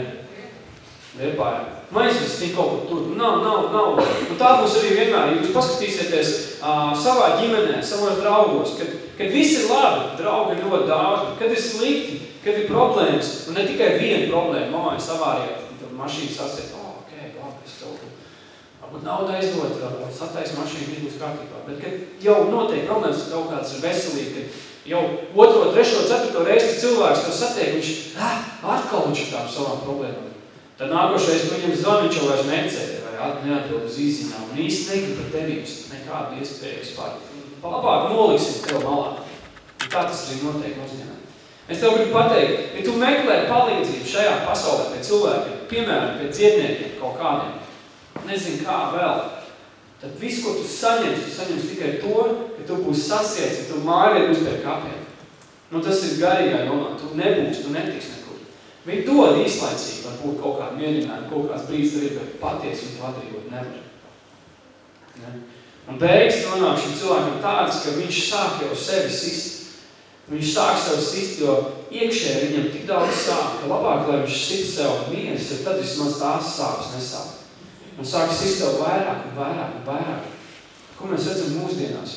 A: Liepājā. Maizvis tik kaut kur tur. Nav, nav, nav. Un tā būs arī vienmēr. Jūs paskatīsieties uh, savā ģimenē, savos draugos, kad, kad viss ir labi, draugi ir ļoti daudz, kad ir slikti, kad ir problēmas, un ne tikai viena problēma, mamai savāriet, tad mašīna sasiet, oh, ok, labi, es kaut kur. Varbūt nauda aizdot, satais mašīna, viss būs kārtībā. Bet, kad jau notiek problēmas, kaut kāds ir veselīgi, kad jau otro, trešo, ceturto reizi cilvēks to satiek, viņš, ah, atkal viņš ir tām savām problēmām. Tad nākošais tu viņam zvani, viņš jau vairs necēja, vai neatbild uz īsiņām, un īsti negrib par tevi nekādu iespēju vispār. Labāk noliksim tev malā. Un tā tas arī notiek uzņēmē. Es tev gribu pateikt, ja tu meklē palīdzību šajā pasaulē pie cilvēkiem, piemēram, pie cietniekiem kaut kādiem, nezinu kā vēl, tad viss, ko tu saņems, tu saņems tikai to, ka tu būsi sasiets, ka tu mājiet uz pie kapiem. Nu, tas ir garīgā jomā. Tu nebūsi, tu netiks nekur. Viņi dod īslaicīgi, varbūt kaut kādu mierinājumu, kaut kāds brīdis arī, bet patiesi viņu atdzīvot nevar. Ne? Un beigas nonāk šim cilvēkam tāds, ka viņš sāk jau sevi sist. Viņš sāk sev sist, jo iekšē viņam tik daudz sāp, ka labāk, lai viņš sist sev mieras, jo tad vismaz tās sāpes nesāp. Un sāk sist tev vairāk un vairāk un vairāk. Ko mēs redzam mūsdienās?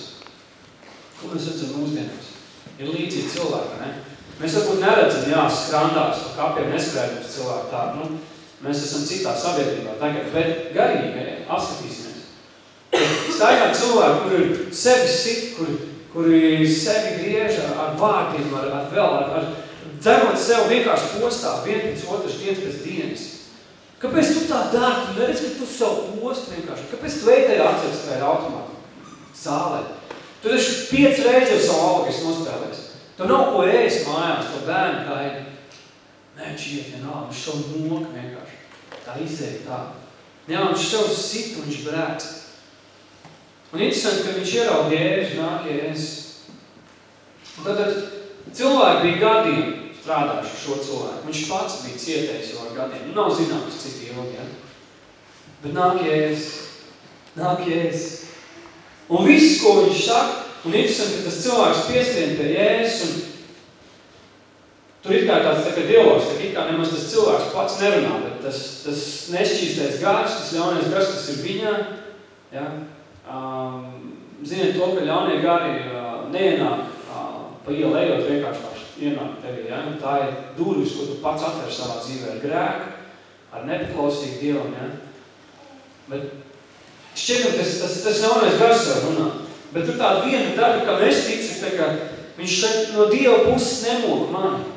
A: Ko mēs redzam mūsdienās? Ir līdzīgi cilvēki, ne? Mēs varbūt neredzam, jā, skrandās, pa kapiem neskrējums cilvēku tādu. Nu, mēs esam citā sabiedrībā tagad, bet garīgi apskatīsimies. Staigā cilvēki, kuri sevi sit, kuri, kuri sevi griež ar vārdiem, ar, ar vēl, ar, ar dzerot sev vienkārši postā, vien pēc otras dienas pēc dienas. Kāpēc tu tā dari? Tu neredz, ka tu savu postu vienkārši. Kāpēc tu ej tajā atceras tajā automātu? Zālē. Tu taču piec reizes savu algas nospēlēs. Tu nav ko ēst mājās, to bērnu gaidi. Nē, viņš iet vienalga, viņš savu moka vienkārši. Tā izēja tā. Jā, viņš sev sit un viņš brēks. Un interesanti, ka viņš ieraud jēži, nāk jēzis. Un tad, cilvēki bija gadiem strādājuši šo cilvēku. Viņš pats bija cietējis jau ar gadiem. Nu, nav zināms, cik ilgi, ja? Bet nāk jēzis. Nāk jēzis. Un viss, ko viņš saka, Un interesanti, ka tas cilvēks pieskrien pie Jēzus un tur ir kā tāds tā kā dialogs, tā kā nemaz tas cilvēks pats nerunā, bet tas, tas nešķīstais gars, tas ļaunais gars, kas ir viņā, ja, um, ziniet to, ka ļaunie gari uh, neienāk uh, pa ielu ejot vienkārši tā ienāk tevi, ja, tā ir durvis, ko tu pats atver savā dzīvē ar grēku, ar nepaklausīgu Dievam, ja. Bet šķiet, tas, tas, tas ļaunais gars jau runā. Bet tur tā viena daļa, kam es ticu, tā kā viņš saka, no Dieva puses nemok mani.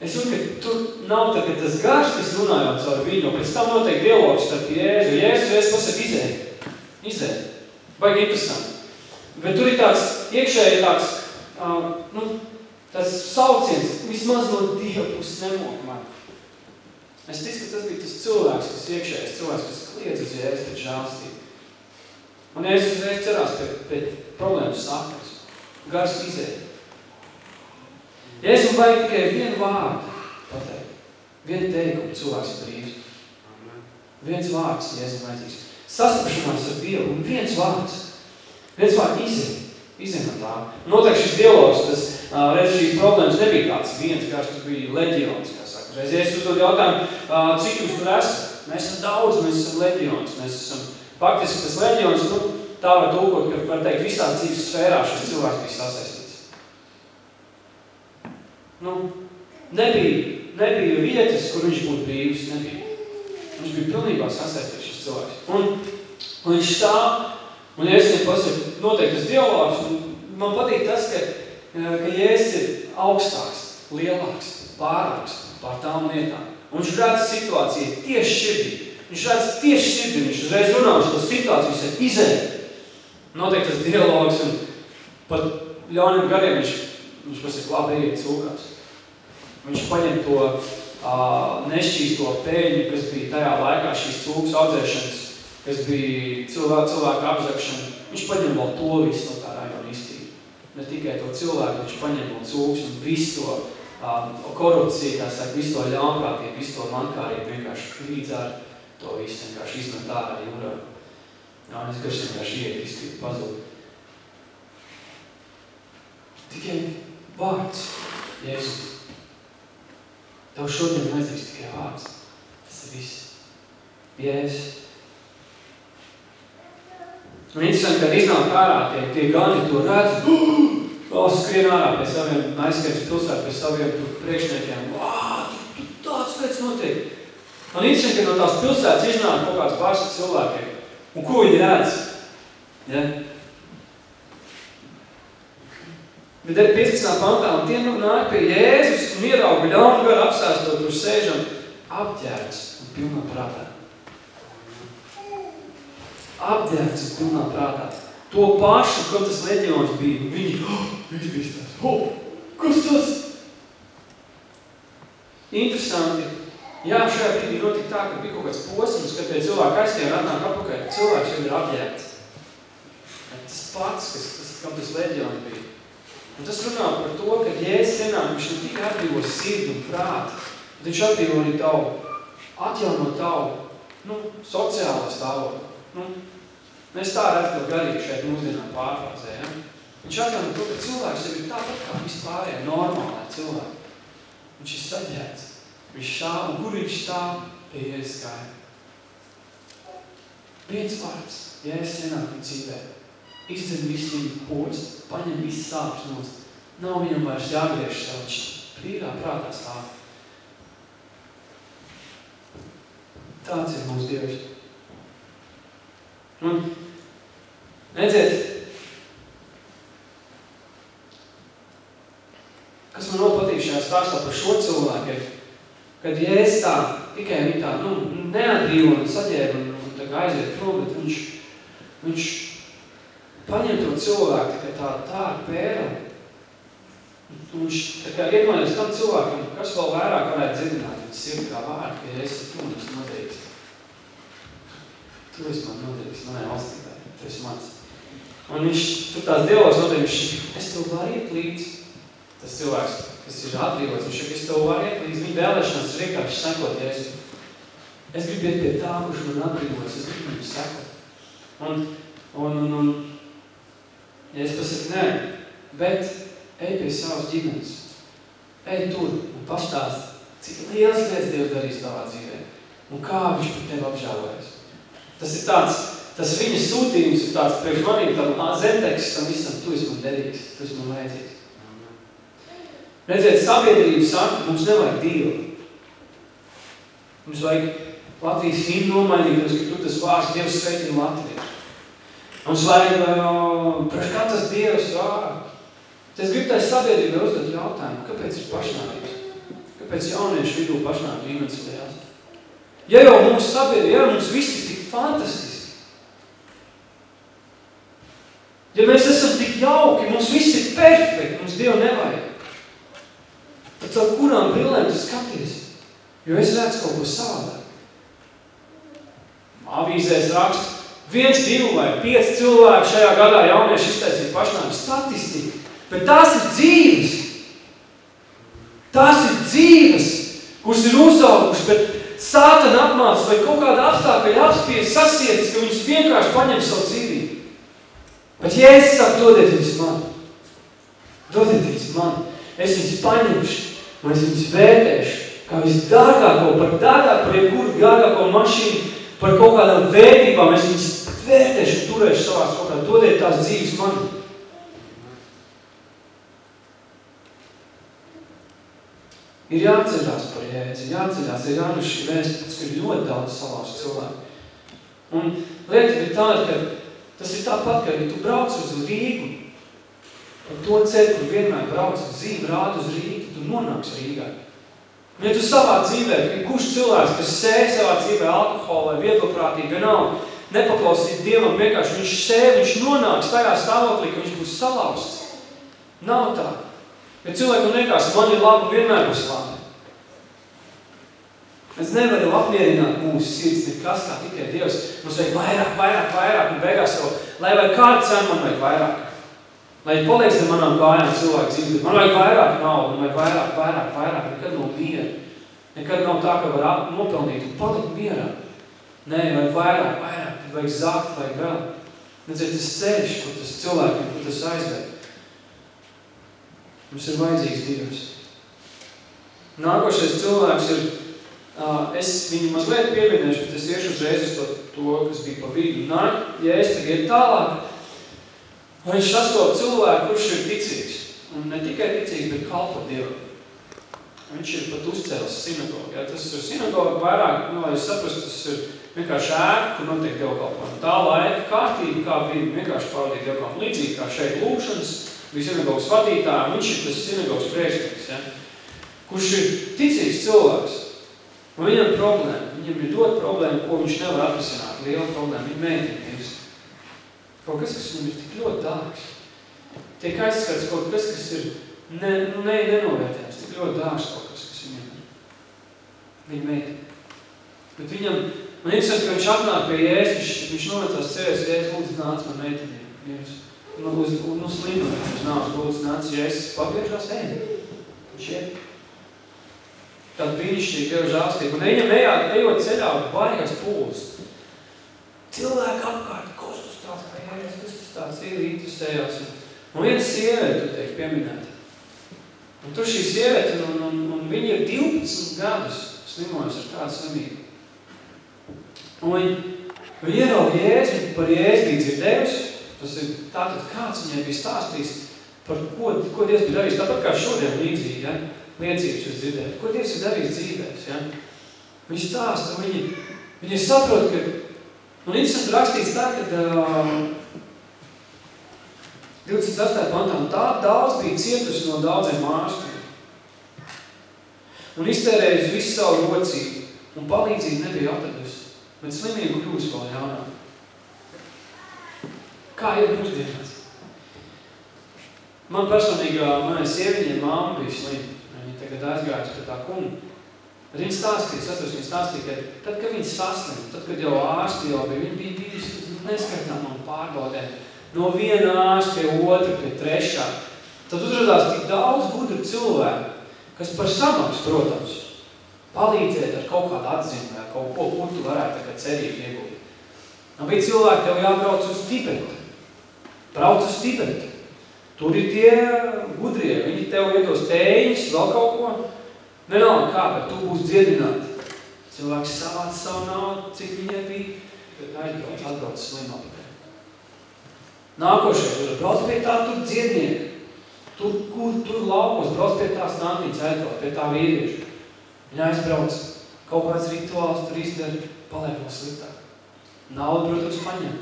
A: Es jūtu, ka tur nav tā, ka tas gars, kas runājot caur viņu, pēc tam notiek dialogs starp Jēzu. Jēzu, es pasaku, izēj. Izēj. Baigi interesanti. Bet tur ir tāds, iekšēji tāds, uh, nu, tāds sauciens, vismaz no Dieva puses nemok mani. Es ticu, ka tas bija tas cilvēks, kas iekšējais cilvēks, kas kliedz uz Jēzu pēc žālstību. Un es uzreiz cerās pie, pie problēmas saknes. Gars izēja. Jēzum vajag tikai vienu vārdu pateikt. Vienu teikumu cilvēks ir brīvs. Viens vārds Jēzum vajadzīgs. Sastapašanās ar Dievu un viens vārds. Redz vārdu izēja. Izēja no tā. Noteikti šis dialogs, tas, redz, šīs problēmas nebija tāds viens, kā tas bija leģions, kā saka. Reiz es uzdod jautājumu, cik jūs tur esat? Mēs esam daudz, mēs esam leģions. Mēs esam, faktiski tas leģions, nu, tā var tūkot, ka, var teikt, visās dzīves sfērās šis cilvēks bija sasaistīts. Nu, nebija, nebija vietas, kur viņš būtu brīvs, nebija. Viņš bija pilnībā sasaistīts šis cilvēks. Un, un viņš stāv Un ja es pasaku, noteikti tas dialogs, man patīk tas, ka, ka Jēzus ir augstāks, lielāks, pārāks pār tām lietām. Un viņš redz situāciju tieši sirdī. Viņš redz tieši sirdī, viņš uzreiz runā uz to situāciju, viņš ir izēja. Noteikti tas dialogs un pat ļauniem gariem viņš, viņš pasaka, labi, iet cūkās. Viņš paņem to uh, nešķīsto pēļņu, kas bija tajā laikā šīs cūkas audzēšanas kas bija cilvēku, cilvēku apzakšana, viņš paņem vēl to visu no tā rajona iztība. Ne tikai to cilvēku, viņš paņem vēl cūks un visu to um, korupciju, kā saka, visu to ļaunprātību, visu to mankārību vienkārši līdz ar to visu vienkārši izmet ārā jūrā. Jā, un es garš vienkārši iet, izkrīt, pazūd. Tikai vārds, Jēzus. Tev šodien vajadzīgs tikai vārds. Tas ir viss. Jēzus. Un interesanti, kad iznāk ārā tie, tie gani to redz, vēl skrien ārā pie saviem, aizskats pilsēt pie saviem priekšniekiem. Vā, tu, tu tāds lietas notiek. Un interesanti, ka no tās pilsētas iznāk kaut kāds pāris cilvēkiem. Un ko viņi redz? Ja? Bet ir 15. pantā, un tie nu nāk pie Jēzus un ierauga ļaunu garu apsēstot, tur sēžam apģērbs un pilnā prātā apģērbts un pilnā prātā. To pašu, ko tas leģions bija, viņi, oh, viņš bija tās, oh, kas tas? Interesanti. Jā, šajā brīdī notika tā, ka bija kaut kāds posms, kad tie cilvēki aizstie un atnāk apakaļ, cilvēks jau ir apģērbts. Tas pats, kas, tas, kam tas leģions bija. Un tas runā par to, ka Jēzus senāk, viņš ne tikai atbrīvo sirdi un prātu, bet viņš atbrīvo arī tavu, atjauno tavu, nu, sociālo stāvokli. Nu, mēs tā redz to garīgi šeit mūsdienā pārfrāzē. Ja? Viņš atjauno to, ka cilvēks jau ir tāpat kā vispārējie normālai cilvēki. Viņš ir saģēts. Viņš šāv, un kur viņš stāv? Pie Jēzus kāja. Viens vārds, Jēzus ienāk viņa dzīvē. Izdzen visu viņu post, paņem visu sāpes nost. Nav viņam vairs jāgriež sev, viņš prīrā prātā stāv. Tāds ir mūsu Dievs. Un, redziet, kas man vēl patīk šajā stāstā par šo cilvēku, kad Jēzus tā tikai viņa tā, nu, neatbrīvo un saģēra un, un tā kā aiziet prom, bet viņš, viņš paņem to cilvēku tikai tā, tā ar pēru. Viņš tā kā iedomājies tam cilvēkam, kas vēl vairāk varētu dzirdināt viņa sirdi kā vārdu, ka Jēzus ir tu un tas noteikti. Tu esi man noderīgs manai valstībai. Tu esi mans. Un viņš, tur tās dialogs notiek, viņš, es tev varu iet līdzi. Tas cilvēks, kas ir atbrīvots, viņš saka, es tev varu iet līdzi. Viņa vēlēšanās ir vienkārši sekot Jēzu. Es gribu iet pie tā, kurš man atbrīvots, es gribu viņu sekot. Un, un, un, un, ja es pasaku, nē, bet ej pie savas ģimenes. Ej tur un pastāst, cik liels lietas Dievs darīs tavā dzīvē. Un kā viņš par tevi apžēlojas. Tas ir tāds, tas viņa sūtījums ir tāds priekš manīm, tam zemteksts tam visam, tu esi man derīgs, tu esi man vajadzīgs. Redziet, sabiedrība saka, mums nevajag dievu. Mums vajag Latvijas himnu nomainīt, ka tu tas vārds Dievs sveitina Latviju. Mums vajag, priekš kā tas Dievs vārds. Es gribu tai sabiedrībai uzdot jautājumu, kāpēc ir pašnāvības? Kāpēc jauniešu vidū pašnāvības līmenis ir liels? Ja jau mums sabiedrība, ja mums visi tik fantastiski. Ja mēs esam tik jauki, mums viss ir perfekti, mums Dievu nevajag. Caur kurām brillēm tu skaties? Jo es redzu kaut ko savādāk. Avīzēs rakst, viens, divi vai pieci cilvēki šajā gadā jaunieši iztaisīja pašnāvi statistika. Bet tās ir dzīves. Tās ir dzīves, kuras ir uzauguši, bet sātana apmāca vai kaut kāda apstākļa apspies, sasiets, ka viņus vienkārši paņem savu dzīvību. Bet Jēzus saka, dodiet viņus man. Dodiet viņus man. Es viņus paņemšu, un es viņus vērtēšu, kā visdārgāko, par dārgāko, par jebkuru dārgāko mašīnu, par kaut kādām vērtībām, es viņus vērtēšu un turēšu savās rokās. Dodiet tās dzīves man. Ir jāceļās par Jēzu, jāceļās, ir jānes šī vēsts, ka ir ļoti daudz salās cilvēku. Un lieta ir tāda, ka tas ir tāpat, ka ja tu brauc uz Rīgu, un to ceļu, kur vienmēr brauc uz zīmi, rāda uz Rīgu, nonāks Rīgā. Ja tu savā dzīvē, kurš cilvēks, kas sēj savā dzīvē alkoholu vai viedoprātīgi, vienalga, nepaklausīt Dievam, vienkārši viņš sēj, viņš nonāks tajā stāvoklī, ka viņš būs salauzts. Nav tā. Ja cilvēkam liekas, man ir labi, vienmēr būs labi. Mēs nevaram apmierināt mūsu sirds nekas, kā tikai Dievs. Mums vajag vairāk, vairāk, vairāk, un beigās jau, lai vai kāda cena man vajag vairāk. Lai paliek zem manām kājām cilvēku dzīvi, man vajag vairāk naudu, man vajag vairāk, vairāk, vairāk, nekad nav miera. Nekad nav tā, ka var nopelnīt un palikt mierā. Nē, vajag vairāk, vairāk, vajag zākt, vajag vēl. Redziet, tas ceļš, kur tas cilvēkiem, kur tas aizved. Mums ir vajadzīgs Dievs. Nākošais cilvēks ir, uh, es viņu mazliet pieminēšu, bet es iešu uzreiz uz to, to kas bija pa vidu. Nā, ja es tagad tālāk, un viņš sastop cilvēku, kurš ir ticīgs. Un ne tikai ticīgs, bet kalpo Dievam. Viņš ir pat uzcēlis sinagogu. Ja, tas ir sinagoga vairāk, nu, lai saprastu, tas ir vienkārši ēka, kur notiek dievkalpojumi. Tā laika kārtība, kā bija vienkārši pārdīt dievkalpojumu. Līdzīgi kā šeit lūkšanas, bija sinagogas vadītāja, viņš ir tas sinagogas priekšnieks, ja, kurš ir ticīgs cilvēks. Un viņam problēma. Viņam ir dot problēma, ko viņš nevar atrisināt. Liela problēma. Ir. Kaut kas, kas viņam ir tik ļoti dārgs. Tiek aizskats kaut kas, kas ir ne, nu, ne, nenovērtējams. Tik ļoti dārgs kaut kas, kas viņam ir. Viņa mēģina. Bet viņam, man interesanti, ka viņš atnāk pie Jēzus, viņš, viņš novecās cerēs, Jēzus, lūdzu, nāc man meiteniem. Jēzus nu, uz, nu slimot, uz nāves gultas nāca Jēzus, pagriežās, ej, viņš iet. Tāda brīnišķīga Dieva žāstība. Un viņam ejot, ejot ceļā, baigās pūles. Cilvēki apkārt, kas tas tāds, kā Jēzus, kas tas tāds ir, interesējās. Un viens sieviete, tu teik, pieminēt. Un tur šī sieviete, un, un, un viņa ir 12 gadus slimojas ar tādu slimību. Un viņi, viņi ierauga Jēzu, par Jēzu bija dzirdējusi, Tas ir tātad kāds viņai bija stāstījis, par ko, ko Dievs bija darījis. Tāpat kā šodien līdzīgi, ja? liecības jūs dzirdējat. Ko Dievs ir darījis dzīvēs, ja? Viņi stāsta, viņi, viņi saprot, ka, un interesanti rakstīts tā, ka uh, 28. pantā, un tā daudz bija cietusi no daudziem ārstiem. Un iztērējusi visu savu rocību, un palīdzību nebija atradusi, bet slimību kļūst vēl jaunāk. Kā ir mūsdienās? Man personīgā, manai sieviņai māma bija slima. Viņa tagad aizgājas pie tā kunga. Bet viņa stāstīja, atceros, viņa stāstīja, ka tad, kad viņa saslim, tad, kad jau ārsti jau bija, viņa bija bijusi neskaitāmām pārbaudēm. No viena ārsta pie otra, pie trešā. Tad uzradās tik daudz gudru cilvēku, kas par samaksu, protams, palīdzēt ar kaut kādu atziņu vai kaut ko, ko tu varētu tagad cerīgi iegūt. Un bija cilvēki, tev jābrauc uz Tibetu. Brauc uz Tibetu. Tur ir tie gudrie. Viņi tev iedos tēņus, vēl kaut ko. Nenāk kā, bet tu būsi dziedināti. Cilvēks savāc savu naudu, cik viņai bija, bet aizbrauc, atbrauc slimā Nākošais, tur brauc pie tā tur dziednieki. Tur, kur, tur laukos, brauc pie tās nantīņas, aizbrauc pie tā vīrieša. Viņa aizbrauc, kaut kāds rituāls tur izdara, paliek vēl sliktāk. Naudu, protams, paņem.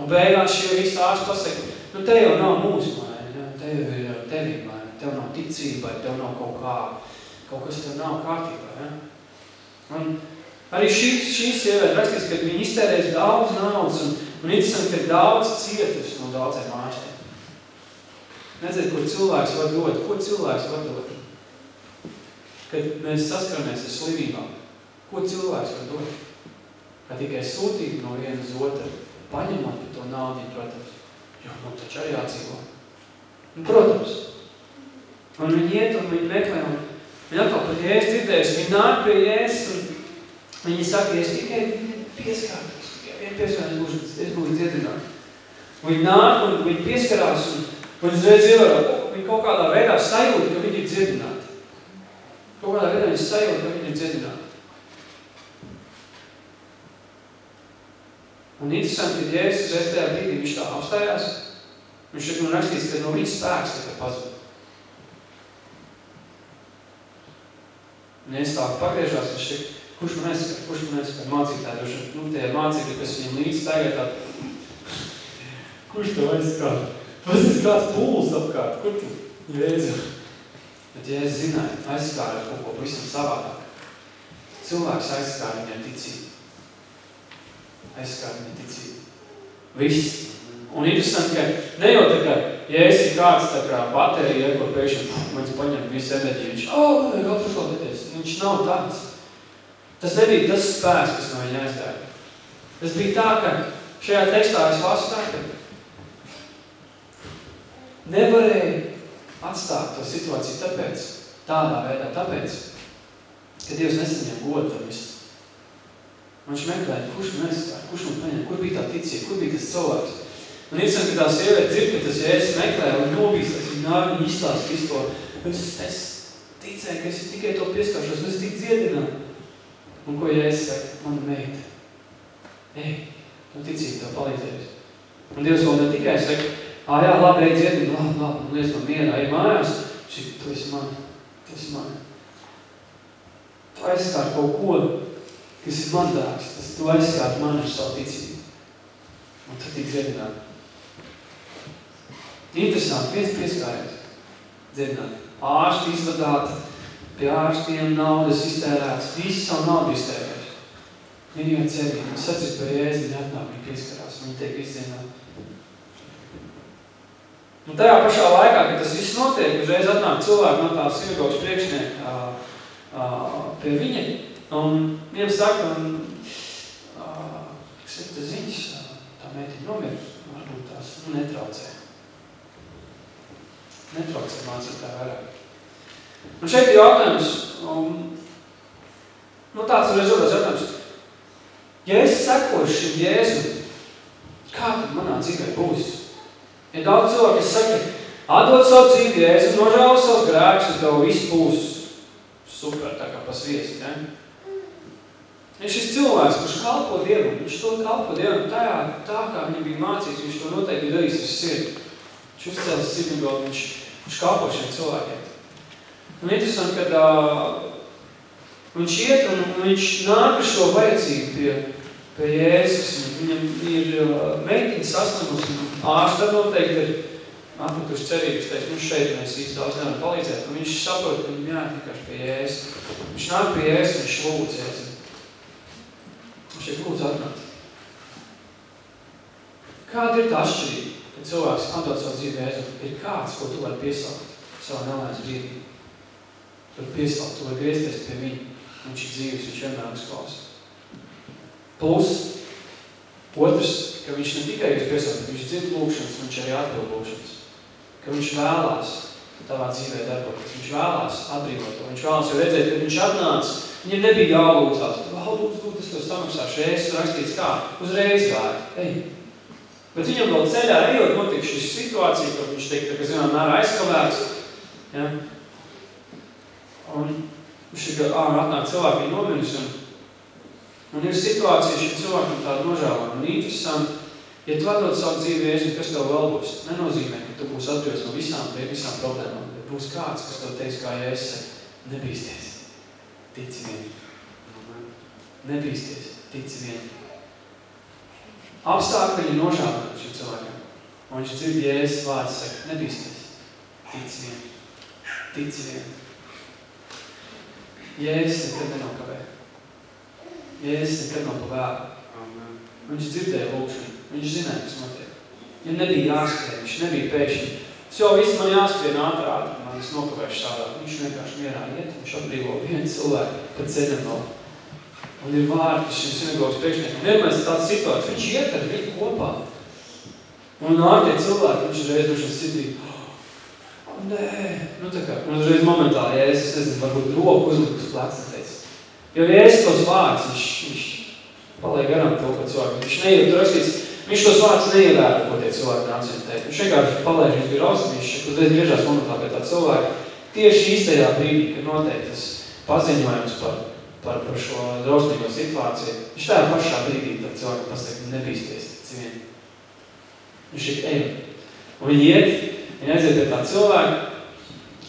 A: Un beigās šie visi ārsti pasaka, nu te jau nav mūsu māja, ja? te jau ir tevi māja, tev nav ticība, tev nav kaut kā, kaut kas tev nav kārtībā. Ja? Un arī šī, šī sieviete rakstīs, ka viņi iztērēs daudz naudas un, un interesanti, ir daudz cietus no daudziem ārstiem. Nedzird, ko cilvēks var dot, ko cilvēks var dot. Kad mēs saskaramies ar slimībām, ko cilvēks var dot? Kā tikai sūtīt no viena uz otru paņemot to naudu, protams, jo man taču arī jācīvo. Un, protams, un viņi iet un viņi meklē, un viņi atkal par Jēzus dzirdējuši, viņi nāk pie Jēzus, un viņi saka, es tikai pieskārtos, tikai vien pieskārtos, es būšu, es būšu dziedināt. Viņi nāk un viņi pieskarās un viņi uzreiz ievēro, viņi kaut kādā veidā sajūt, ka viņi ir dziedināti. Kaut kādā veidā viņi sajūt, ka viņi ir dziedināti. Un interesanti, ka Jēzus uzreiz tajā brīdī viņš tā apstājās, viņš šeit man rakstīts, ka no viņa spēks tā pazūd. Un es tā pagriežās, viņš šeit, kurš man aizskar, kurš man aizskar mācītāji, droši, nu, tie mācītāji, kas viņam līdz tagad tā, kurš tev aizskar? Tas ir kāds pūls apkārt, kur tu? Jēzu. Bet Jēzus zināja, aizskāra kaut ko pavisam savādāk. Cilvēks aizskāra viņam ticību. Aizskāra viņam ticību. Viss. Un interesanti, ka ne jau tā kā, ja esi kāds tā kā baterija, ko pēkšņi viņš paņem visu enerģiju, viņš, o, man vajag atrašoties. Viņš nav tāds. Tas nebija tas spēks, kas no viņa aizdēja. Tas bija tā, ka šajā tekstā es lasu tā, ka nevarēja atstāt to situāciju tāpēc, tādā veidā, tāpēc, ka Dievs nesaņem godu tam visu. Viņš meklēja, kurš man aizstāja, kurš man paņem, kur bija tā ticība, kur bija tas cilvēks. Un interesanti, ka tā sieviete dzird, ka tas Jēzus meklē un nobīstas, viņa nāk un izstāst visu to. Un es, es ticēju, ka es tikai to pieskāršos, un es tik dziedināju. Un ko Jēzus saka? Mana meita. Ej, nu ticība tev palīdzējusi. Un Dievs vēl ne tikai saka, ā jā, labi, ej dziedini, labi, labi, un liec man mierā, ej mājās. Šī, tu esi man, tu esi man. Tu aizskār kaut ko, kas ir man dārgs, tas tu aizskār man ar savu ticību. Un tad tik dziedināt. Interesanti, viens pieskāriens. Dziedināt. Ārsti izvadāt, pie ārstiem naudas iztērēts, visu savu naudu jau cerīgi, viņi sacīs pie Jēzus, viņi atnāk, viņi pieskarās, viņi tiek izdziedināt. Un tajā pašā laikā, kad tas viss notiek, uzreiz atnāk cilvēki no tā sinagogas priekšnieka pie viņa, un viņam saka, un, kas ir tas ziņas, tā meitiņa nomira, varbūt tās nu, netraucē. Netraucē mācītāji vairāk. Un šeit ir jautājums, um, nu tāds ir rezultāts jautājums. Ja es sekošu šim Jēzum, kā tad manā dzīvē būs? Ir daudz cilvēku, kas saka, atdod savu dzīvi Jēzum, nožēlo savus grēkus, un tev viss būs super, tā kā pa sviestu, ne? Ir šis cilvēks, kurš kalpo Dievam, viņš to kalpo Dievam tajā, tā kā viņam bija mācīts, viņš to noteikti darīs ar sirdi. Viņš uzcēlas sirdi, viņš, viņš kalpo šiem cilvēkiem. Un interesanti, kad uh, viņš iet un, un viņš nāk ar šo vajadzību pie, pie Jēzus. Viņam ir uh, meitiņas saslimus un ārsta noteikti ir atmetuši cerības, teikt, nu šeit mēs īsti daudz nevaram palīdzēt. Un viņš saprot, ka viņam jāiet vienkārši pie Jēzus. Viņš nāk pie Jēzus un viņš lūdz Jēzus. Viņš ir lūdzu atnāt. Kāda ir tā atšķirība, kad cilvēks atdod savu dzīvi Jēzu? Ir kāds, ko tu vari piesaukt savā nelaimes brīdī. Tu vari piesaukt, tu vari griezties pie viņa. Viņš ir dzīves, viņš vienmēr uzklausa. Plus, otrs, ka viņš ne tikai jūs piesaukt, bet viņš dzird lūkšanas, viņš arī atbild lūkšanas. Ka viņš vēlās tavā dzīvē darboties. Viņš vēlās atbrīvot to. Viņš vēlās jau redzēt, ka viņš atnāca Viņam nebija jālūdzās. Lūdzu, lūdzu, es to samaksāšu. Es rakstīts kā, uzreiz gāja. Ej. Bet viņam vēl ceļā ejot notika šis situācija, ka viņš teikt, ka zinām mērā aizkavēts. Ja? Un viņš ir, ā, atnāk cilvēki viņa nomiris. Un, ir situācija šim cilvēkam tāda nožēlama un interesanti. Ja tu atdod savu dzīvi Jēzu, kas tev vēl būs, nenozīmē, ka tu būsi atbrīvots no visām, visām problēmām. Bet būs kāds, kas tev teiks, kā Jēzus saka, nebīsties. Tici vien. Nebīsties. Tici vien. Apstākļi ir nožēlojami šim cilvēkam. Un viņš dzird Jēzus vārds saka, nebīsties. Tici vien. Tici vien. Jēzus nekad nenokavē. Jēzus nekad nav pa vēlu. Viņš dzirdēja lūkšanu. Viņš zināja, kas notiek. Viņam nebija jāskrien, viņš nebija pēkšņi. Tas jau viss man jāskrien ātrāk, man es nokavēšu tādā. Viņš vienkārši mierā iet, viņš atbrīvo vienu cilvēku pa ceļam no. Un ir vārdi šim sinagogas priekšniekam. Vienmēr tāds situācija, viņš iet ar viņu kopā. Un nāk tie cilvēki, viņš reiz duši sirdī, oh, nē, nu tā kā, un uzreiz momentāli, ja es, es nezinu, varbūt roku uzlikt uz pleca teica. Jo ja es tos vārdus, viņš, viņš paliek garām to, ka cilvēku. Viņš neiet, tur rakstīts, viņš tos vārdus neievēro, ko tie cilvēki nāc viņam teikt. Viņš vienkārši palaiž viņus pie rausmīs, uzreiz griežās momentā pie tā cilvēka. Tieši īstajā brīdī, kad noteikti tas paziņojums par, par, par šo drausmīgo situāciju, viņš tajā pašā brīdī tā cilvēka pasaka, nebīsties, tic vien. Viņš ir ej. Un viņi iet, viņi aiziet pie tā cilvēka,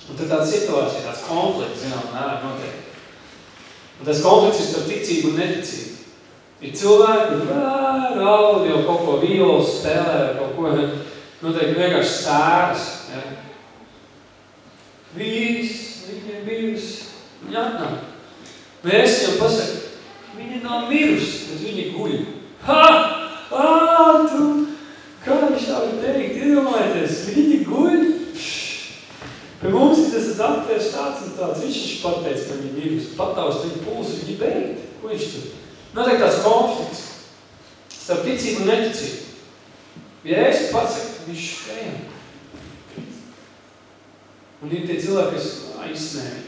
A: un tad tāda situācija, tāds konflikts, zinām, mērā notiek. Un tas konflikts ir starp ticību un neticību. Ir cilvēki, kur raud jau kaut ko vīlu spēlē, kaut ko, noteikti vienkārši sēras. Ja. Vīrs, viņiem vīrs, viņi atnāk. Mēs viņam pasaka, viņi nav mirus, bet viņi guļ. Ha! Ā, tu! Var teikt? Iedomājieties, viņi guļ. Pie mums ir tas aktieris tāds un tāds. Viņš viņš pateica, ka viņi mirus. Pataust viņu pulsu, viņi beigt. Ko viņš tur? Notiek tāds konflikts. Starp ticību un neticību. Ja es pasaka, viņš ejam. Un ir tie cilvēki, kas izsmēja.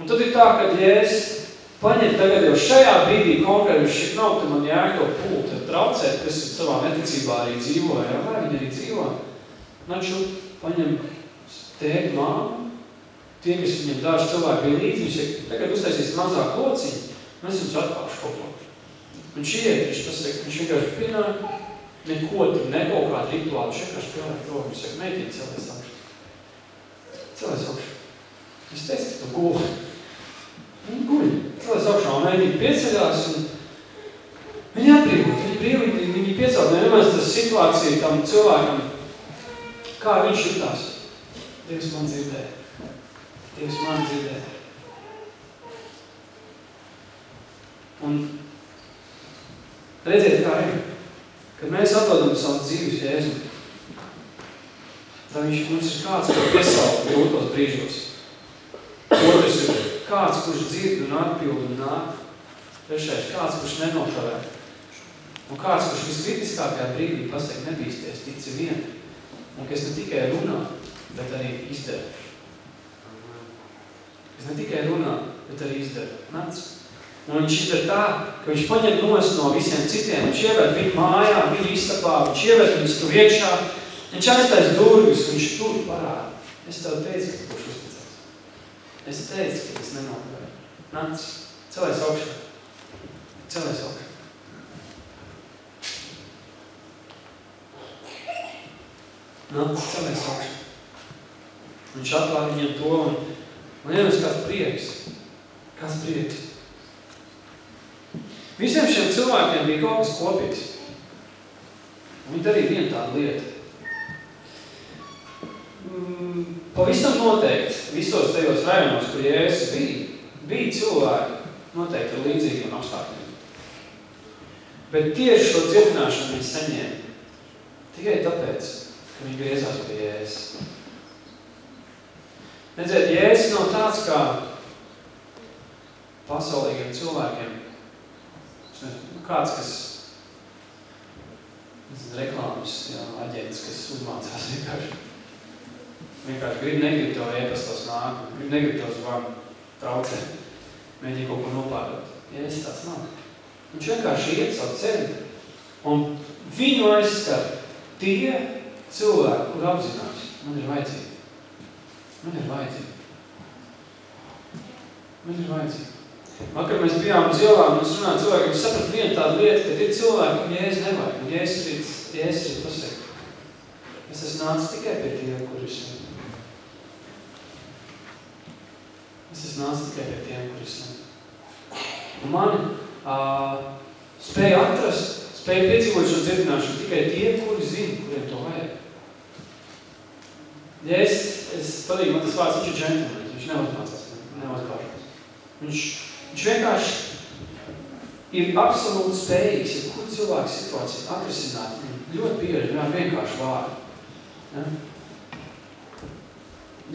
A: Un tad ir tā, ka ja es paņem tagad jau šajā brīdī konkrēti, viņš šeit nav, tad man jāk to pultu traucēt, kas savā neticībā arī dzīvo, jā, vai viņi arī dzīvo. Naču paņem tēti, māmu, tie, kas viņam daži cilvēki bija līdzi, viņš ir, tagad uztaisīs mazāk lociņu, un es jums atklāšu kaut ko. Viņš iet, viņš pasaka, viņš vienkārši pienāk, neko tur, ne kaut kādu rituālu, viņš vienkārši pienāk roku, viņš saka, meitiņ, celēs augšu. Celēs augšu. Es teicu, ka tu guli. Viņi guļ. Celēs augšā, un meitiņ pieceļās, un viņi atbrīvot, viņi brīvi, viņi, piecelt, nevienmēr tas situācija tam cilvēkam, kā viņš jutās. Dievs man dzirdē. Dievs man dzirdē. Un redziet, kā ir. Kad mēs atdodam savus dzīves Jēzu, tad viņš mums ir kāds, kas piesauka grūtos brīžos. Otrs ir kāds, kurš dzird un atbild un nāk. Trešais, kāds, kurš nenokavē. Un kāds, kurš viskritiskākajā brīdī pasaka, nebīsties, tici vien. Un kas ne tikai runā, bet arī izdara. Es ne tikai runā, bet arī izdara. Nāc. Un viņš izdara tā, ka viņš paņem nos no visiem citiem, viņš ievēt viņu mājā, viņu istabā, viņš ievēt viņus tur iekšā, viņš aiztais durvis, viņš tur parāda. Es tev teicu, ka tu būšu uzticēts. Es teicu, ka es nenokavēju. Nāc, celēs augšā. Celēs augšā. Nāc, celēs augšā. Viņš atklāja viņam to, un, un iedomājas kāds prieks. Kāds prieks. Visiem šiem cilvēkiem bija kaut kas kopīgs. Viņi darīja vienu tādu lietu. Mm, pavisam noteikti visos tajos rajonos, kur Jēzus bija, bija cilvēki noteikti ar līdzīgiem apstākļiem. Bet tieši šo dzirdināšanu viņi saņēma tikai tāpēc, ka viņi griezās pie Jēzus. Redziet, Jēzus nav tāds kā pasaulīgiem cilvēkiem. Nu, kāds, kas nezinu, reklāmas jā, aģents, kas uzmācās vienkārši. Vienkārši grib negrib tev ēpastos nāk, grib negrib tev zvanu traucē, mēģina kaut ko nopārot. Jēzus tāds nav. Viņš vienkārši iet savu ceļu. Un viņu aizskar tie cilvēki, kur apzinās, man ir vajadzīgi. Man ir vajadzīgi. Man ir vajadzīgi. Vakar mēs bijām uz ielām, un es runāju cilvēkiem, es sapratu vienu tādu lietu, ka ir cilvēki, un Jēzus nevajag, un Jēzus ir, Jēzus ir pasaka. Es esmu nācis tikai pie tiem, kuri ir Es esmu nācis tikai pie tiem, kuri ir Un mani uh, spēja atrast, spēja piedzīvot šo dzirdināšanu tikai tie, kuri zina, kuriem to vajag. Ja es, es patīk, man tas vārds, viņš ir džentlmenis, viņš neuzmācās, neuzbāžās. Viņš, viņš vienkārši ir absolūti spējīgs, ja kur cilvēku situāciju atrisināt, ļoti bieži, jā, vienkārši vārdi. Ja?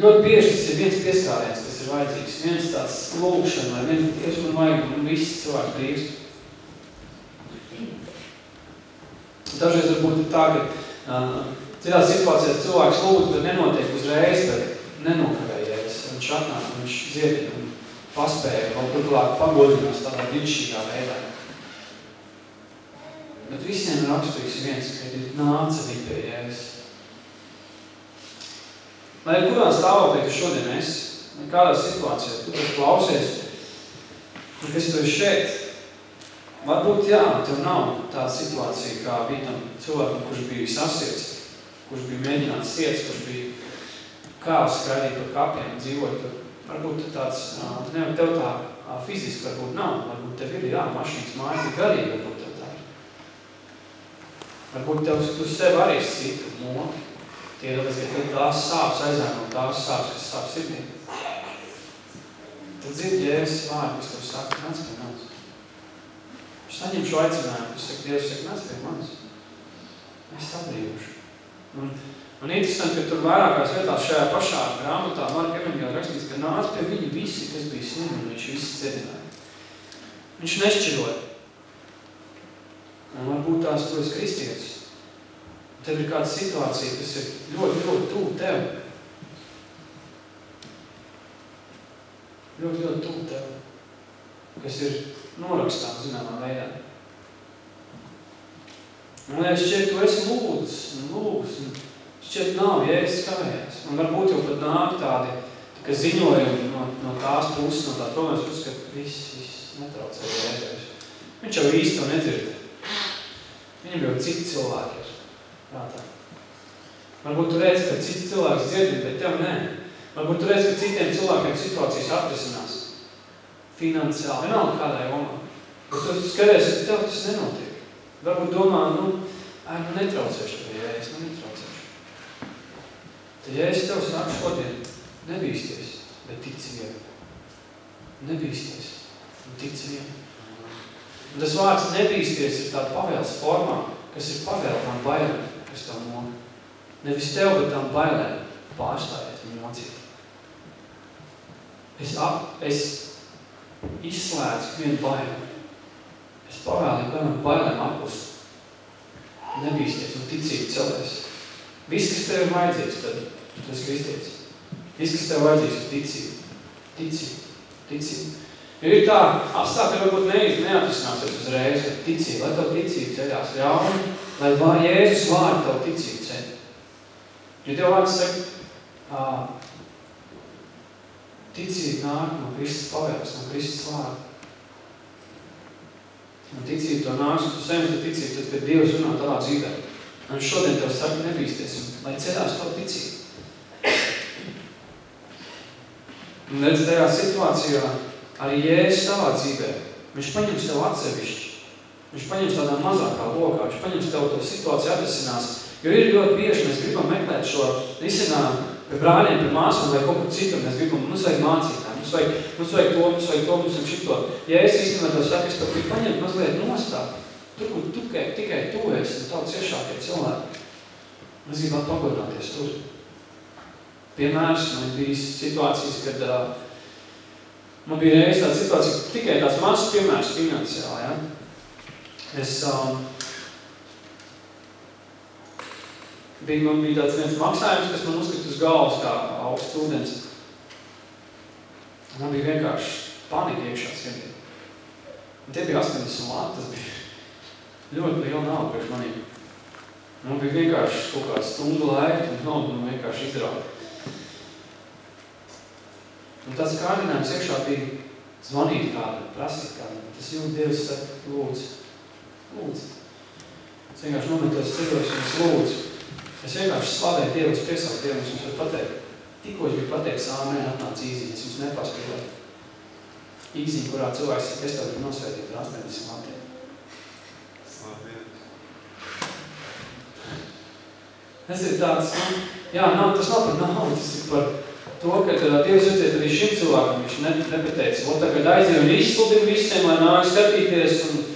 A: Ļoti bieži tas ir viens pieskāriens, kas ir vajadzīgs, viens tāds lūkšana, vai viens tieši man vajag, un viss cilvēks brīvs. Dažreiz varbūt ir tā, ka uh, citās situācijās cilvēks lūdz, bet nenotiek uzreiz, bet nenokavējies. Viņš atnāk, viņš dziedina un paspēja, vēl turklāt pagodinās tādā brīnišķīgā veidā. Bet visiem raksturīgs viens, kad ir nāca viņi pie Jēzus. Lai kurā stāvoklī tu šodien esi, kādā situācijā tu tas klausies, un kas tu esi šeit, varbūt jā, tev nav tāda situācija, kā bija tam cilvēkam, kurš bija sasiets, kurš bija mēģināts siets, kurš bija kāds skraidīt par kapiem, dzīvot. Varbūt tāds, ne, tev tā fiziski varbūt nav, varbūt tev ir, jā, mašīnas māja, bet garīgi varbūt tev tā ir. Varbūt tev tu sev arī sita moki. Tie ir ka tev tās sāps aizēm un tās sāps, kas sāp sirdī. Tad dzird Jēzus vārdu, kas tev saka, nāc pie manis. Es saņemšu aicinājumu, es saku, Dievs saka, nāc pie manis. Es atbrīvošu. Un, un interesanti, ka tur vairākās vietās šajā pašā grāmatā Marka Evanģēlā rakstīts, ka nāc pie viņa visi, kas bija slimi, un viņš visi ciedināja. Viņš nešķiroja. Un varbūt tās tu esi kristietis. Tev ir kāda situācija, kas ir ļoti, ļoti tuvu tev. Ļoti, ļoti tuvu tev. Kas ir norakstām zināmā veidā. Un es šķiet, tu esi lūdz, un lūdz, un šķiet nav, ja es kavējās. Un varbūt jau pat nāk tādi, ka ziņojumi no, no tās puses, no tās problēmas puses, ka viss, viss netraucē jēdēs. Viņš jau īsti to nedzird. Viņam jau citi cilvēki ir prātā. Varbūt tu redzi, ka cits cilvēks dzirdi, bet tev nē. Varbūt tu redzi, ka citiem cilvēkiem situācijas atrisinās. Finansiāli, vienalga kādā jomā. Bet tu skaties, ka tev tas nenotiek. Varbūt domā, nu, ai, nu netraucēšu tev, ja es nu netraucēšu. Tad, ja es tev saku šodien, nebīsties, bet tici vien. Nebīsties, un tici vien. Un tas vārds nebīsties ir tāda pavēles formā, kas ir pavēle tam bailēm, kas tev moka. Nevis tev, bet tam bailēm pārstājiet viņu mocīt. Es, ap, es izslēdzu vienu baili. Es pavēlu kādam bailēm apust. Nebīsties un ticīgi celēs. Viss, kas tev ir vajadzīgs, tad tu esi kristietis. Viss, kas tev vajadzīgs, ir ticība. Ticība. Ticība. Jo ir tā, apstākļi varbūt neiz, neatrisināsies uzreiz, bet ticība, lai tev ticība ceļās ļauni, lai Jēzus vārdu tev ticība ceļ. Jo tev vārds saka, ticība nāk no Kristus pavēles, no Kristus vārdu. Un ticība to nāks, un tu saņems to ticību, tad, kad Dievs runā tavā dzīvē. Un šodien tev saka, nebīsties, un lai ceļās to ticību. Un redz, tajā situācijā arī Jēzus tavā dzīvē, viņš paņems tev atsevišķi. Viņš paņems tādā mazākā lokā, viņš paņems tev to situāciju atrisinās. Jo ir ļoti bieži, mēs gribam meklēt šo risinājumu pie brāļiem, pie māsām vai kaut kur citur. Mēs gribam, mums vajag mācītāji, mums vajag, mums vajag to, mums vajag to, mums vajag šito. Ja es īstenībā tev saku, es tev gribu paņemt mazliet nostāt, tur, kur tikai, tikai tu esi un tavu ciešākie cilvēki. Mēs gribam pagodināties tur. Piemērs, man bija situācijas, kad uh, man bija reiz tāda situācija, tikai tāds mazs piemērs finansiāli, ja? Es, um, bija, man bija tāds viens maksājums, kas man uzkrita uz galvas kā augsts ūdens. Man bija vienkārši panika iekšā sirdī. Un tie bija 80 lati, tas bija ļoti liela nauda priekš maniem. Man bija vienkārši kaut kāda stundu laika, un naudu man vienkārši izrāda. Un tāds kārdinājums iekšā bija zvanīt kādam, prasīt kādam. Tas jūt Dievs saka, lūdzu, lūdzu. Es vienkārši nometos ceļos un es lūdzu. Es vienkārši slavēju Dievu, es piesauku Dievu, es jums varu pateikt. Tikko es biju pateikt, āmēn atnāca īziņa, es jums nepaspēlēju. Īziņa, kurā cilvēks saka, es tev gribu nosvētīt ar 80 latiem. Tas ir tāds, nu, jā, nav, tas nav par naudu, tas ir par to, ka uh, Dievs redzēt arī šim cilvēkam, viņš ne, nepateica, o tagad aiziet un izsludina visiem, lai nāk skatīties, un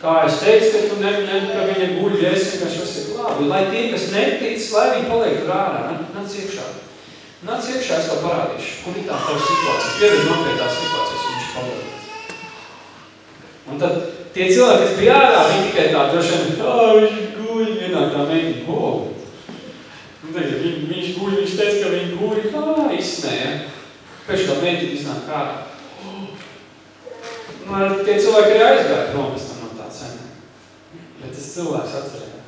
A: kā es teicu, ka tu ne, ne, ka viņa guļ, ja es vienkārši esmu labi, lai tie, kas netic, lai viņi paliek tur ārā, nāc iekšā. Nāc iekšā, es tev parādīšu, kur ir tā tava situācija, piedod man pie tās situācijas, un viņš palīdz. Un tad tie cilvēki, kas bija ārā, viņi tikai tā droši vien, ā, viņš guļ, vienāk tā meitiņa, oh, Un tagad viņ, viņš guļ, viņš teica, ka viņi guļ, kā izsmēja. Pēc kā mēģina iznāk ārā. Nu, tie cilvēki arī aizgāja prom pēc tam no tā cena. Bet tas cilvēks atcerēja.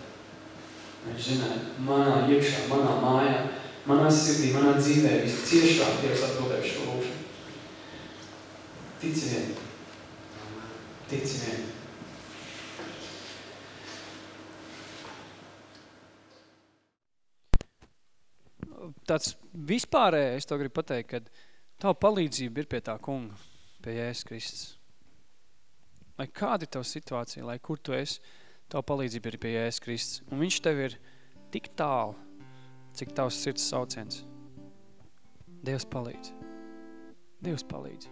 A: Viņš zināja, manā iekšā, manā mājā, manā sirdī, manā dzīvē visciešāk Dievs atbildēja šo lūkšanu. Tici vien. Tici vien. Tāds vispārējais, to gribu pateikt, kad tava palīdzība ir pie tā kunga, pie Jēzus Kristus. Lai kāda ir tava situācija, lai kur tu esi, tava palīdzība ir pie Jēzus Kristus. Un viņš tev ir tik tālu, cik tavs sirds sauciens. Dievs palīdz. Dievs palīdz.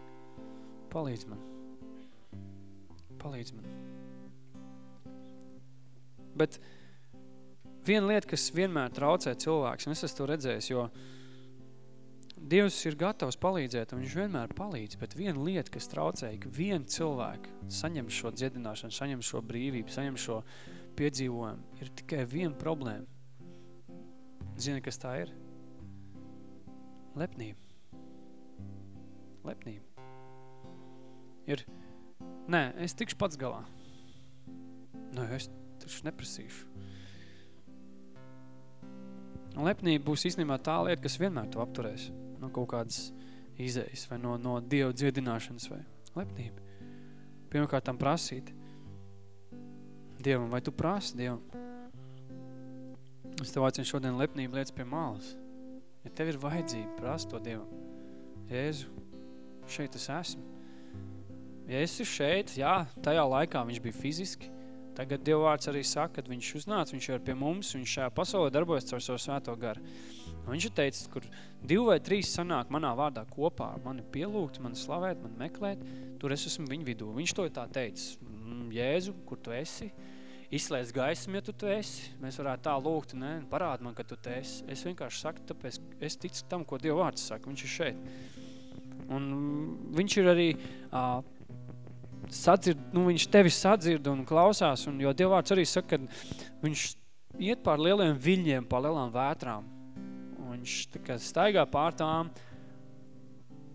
A: Palīdz man. Palīdz man. Bet viena lieta, kas vienmēr traucē cilvēks, un es esmu to redzējis, jo Dievs ir gatavs palīdzēt, un viņš vienmēr palīdz, bet viena lieta, kas traucē, ka viena cilvēka saņem šo dziedināšanu, saņem šo brīvību, saņem šo piedzīvojumu, ir tikai viena problēma. Zini, kas tā ir? Lepnība. Lepnība. Ir, nē, es tikšu pats galā. Nu, es taču neprasīšu. Un lepnība būs īstenībā tā lieta, kas vienmēr to apturēs kaut kādas izējas vai no, no Dieva dziedināšanas vai lepnība. Pirmkārt tam prasīt Dievam, vai tu prasi Dievam? Es tev aicinu šodien lepnību lietas pie malas. Ja tev ir vajadzība, prasi to Dievam. Jēzu, šeit es esmu. Ja esi šeit, jā, tajā laikā viņš bija fiziski, tagad Dievvārds arī saka, kad viņš uznāca, viņš ir pie mums, viņš šajā pasaulē darbojas caur savu svēto garu. Un viņš ir teicis, kur divi vai trīs sanāk manā vārdā kopā, mani pielūgt, mani slavēt, mani meklēt, tur es esmu viņu vidū. Viņš to ir tā teicis, mm, Jēzu, kur tu esi, izslēdz gaismu, ja tu tu esi. Mēs varētu tā lūgt, ne, parād man, ka tu te esi. Es vienkārši saku, tāpēc es ticu tam, ko Dieva vārds saka, viņš ir šeit. Un viņš ir arī uh, sadzird, nu, viņš tevi sadzird un klausās, un, jo Dieva vārds arī saka, ka viņš iet pār lieliem viļņiem, pār lielām vētrām. Un viņš tā kā staigā pār tām,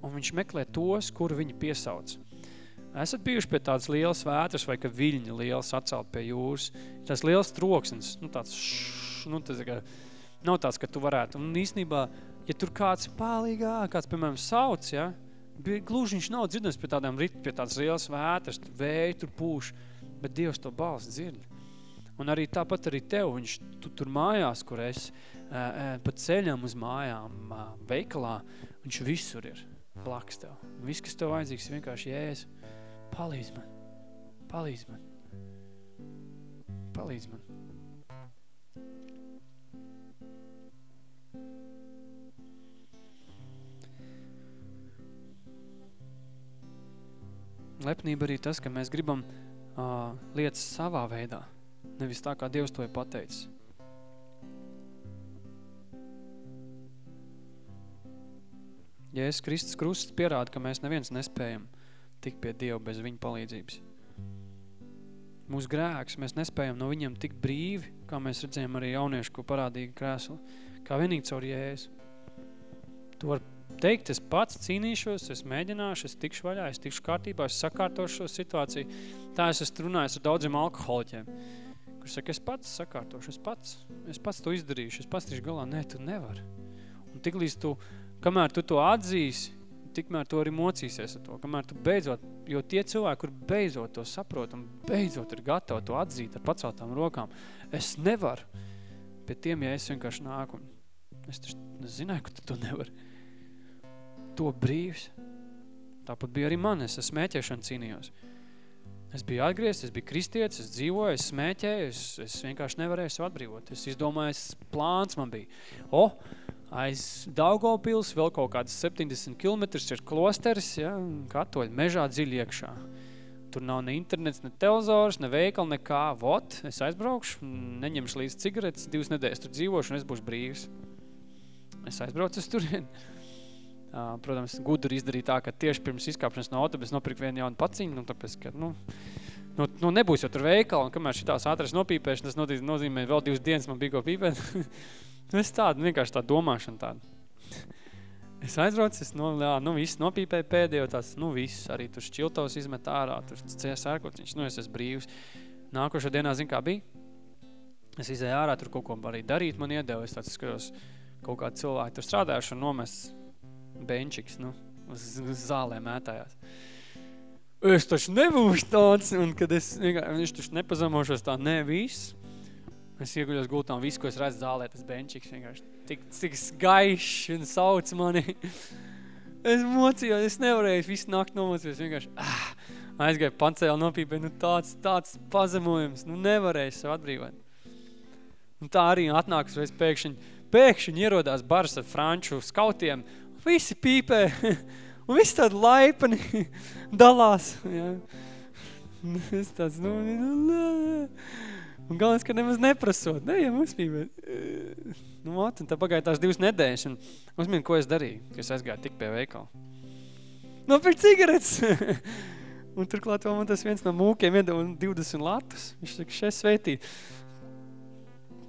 A: un viņš meklē tos, kuru viņi piesauc. Esat bijuši pie tādas lielas vētras vai ka viļņa liels atcelt pie jūras. Tas liels troksnis, nu tāds, š, nu tas kā, nav tāds, ka tu varētu. Un īstenībā, ja tur kāds palīgā, kāds, piemēram, sauc, ja, gluži viņš nav dzirdams pie tādām rit, pie tādas lielas vētras, vēja tur pūš, bet Dievs to balsts dzird. Un arī tāpat arī tev, viņš tu, tur mājās, kur es pa ceļam uz mājām, veikalā, viņš visur ir blakus tev. Viss, kas tev vajadzīgs, vienkārši jēs. Palīdz man. Palīdz man. Palīdz man. Lepnība arī tas, ka mēs gribam uh, lietas savā veidā, nevis tā, kā Dievs to ir pateicis. Jēzus Kristus krusts pierāda, ka mēs neviens nespējam tikt pie Dieva bez viņa palīdzības. Mūsu grēks, mēs nespējam no viņiem tik brīvi, kā mēs redzējām arī jauniešu, ko parādīja krēslu, kā vienīgi caur Jēzu. Tu var teikt, es pats cīnīšos, es mēģināšu, es tikšu vaļā, es tikšu kārtībā, es sakārtošu šo situāciju. Tā es esmu runājis ar daudziem alkoholiķiem, kur saka, es pats sakārtošu, es pats, es pats to izdarīšu, es pats tikšu galā. Nē, tu nevari. Un tik līdz tu, kamēr tu to atzīsi, tikmēr tu arī mocīsies ar to, kamēr tu beidzot, jo tie cilvēki, kur beidzot to saprot un beidzot ir gatavi to atzīt ar paceltām rokām, es nevaru. Pie tiem, ja es vienkārši nāku, es taču zināju, ka tu to nevari. To brīvs. Tāpat bija arī man, es ar smēķēšanu cīnījos. Es biju atgriezts, es biju kristietis, es dzīvoju, es smēķēju, es, es vienkārši nevarēju sev atbrīvot. Es izdomāju, plāns man bija. O, aiz Daugavpils vēl kaut kādas 70 km ir klosteris, ja, katoļi mežā dziļi iekšā. Tur nav ne internets, ne telezors, ne veikali, nekā. Vot, es aizbraukšu, neņemšu līdz cigaretes, divas nedēļas tur dzīvošu un es būšu brīvs. Es aizbraucu uz turien. Protams, gudri izdarīja tā, ka tieši pirms izkāpšanas no autobus nopirkt vienu jaunu paciņu, nu, tāpēc, ka, nu, nu, nu nebūs jau tur veikala, un kamēr šitās ātras nopīpēšana, tas nozīmē vēl divas dienas man bija ko pīpēt. Nu, es tādu, vienkārši tādu domāšanu tādu. Es aizbraucu, es no, jā, nu viss nopīpēju pēdējo tās, nu viss, arī tur šķiltavs izmet ārā, tur cies ērkotiņš, nu es esmu brīvs. Nākošā dienā, zin kā bija? Es izēju ārā, tur kaut ko arī darīt man iedeva. Es tāds skatos, kaut kādi cilvēki tur strādājuši un nomests benčiks, nu, uz, uz zālē mētājās. Es taču nebūšu tāds, un kad es, viņš taču nepazemošos tā, ne, viss. Es ieguļos gultā un visu, ko es redzu zālē, tas benčiks vienkārši tik, tik gaišs un sauc mani. Es mocījos, es nevarēju visu nakti nomocījos, vienkārši ah, aizgāju pancēlu nopīpē, nu tāds, tāds pazemojums, nu nevarēju sev atbrīvot. Un tā arī atnākas reiz pēkšņi, pēkšņi ierodās bars ar franču skautiem, visi pīpē, un visi tādi laipani dalās. Ja. Es tāds, nu, nu, un galvenais, ka nemaz neprasot, ne, ja mums pīpē. Nu, ot, un tā pagāja tās divas nedēļas, un uzmini, ko es darīju, ka es aizgāju tik pie veikala. Nopirkt cigaretes! un turklāt vēl man tas viens no mūkiem iedeva 20 latus. Viņš saka, šeit sveitīt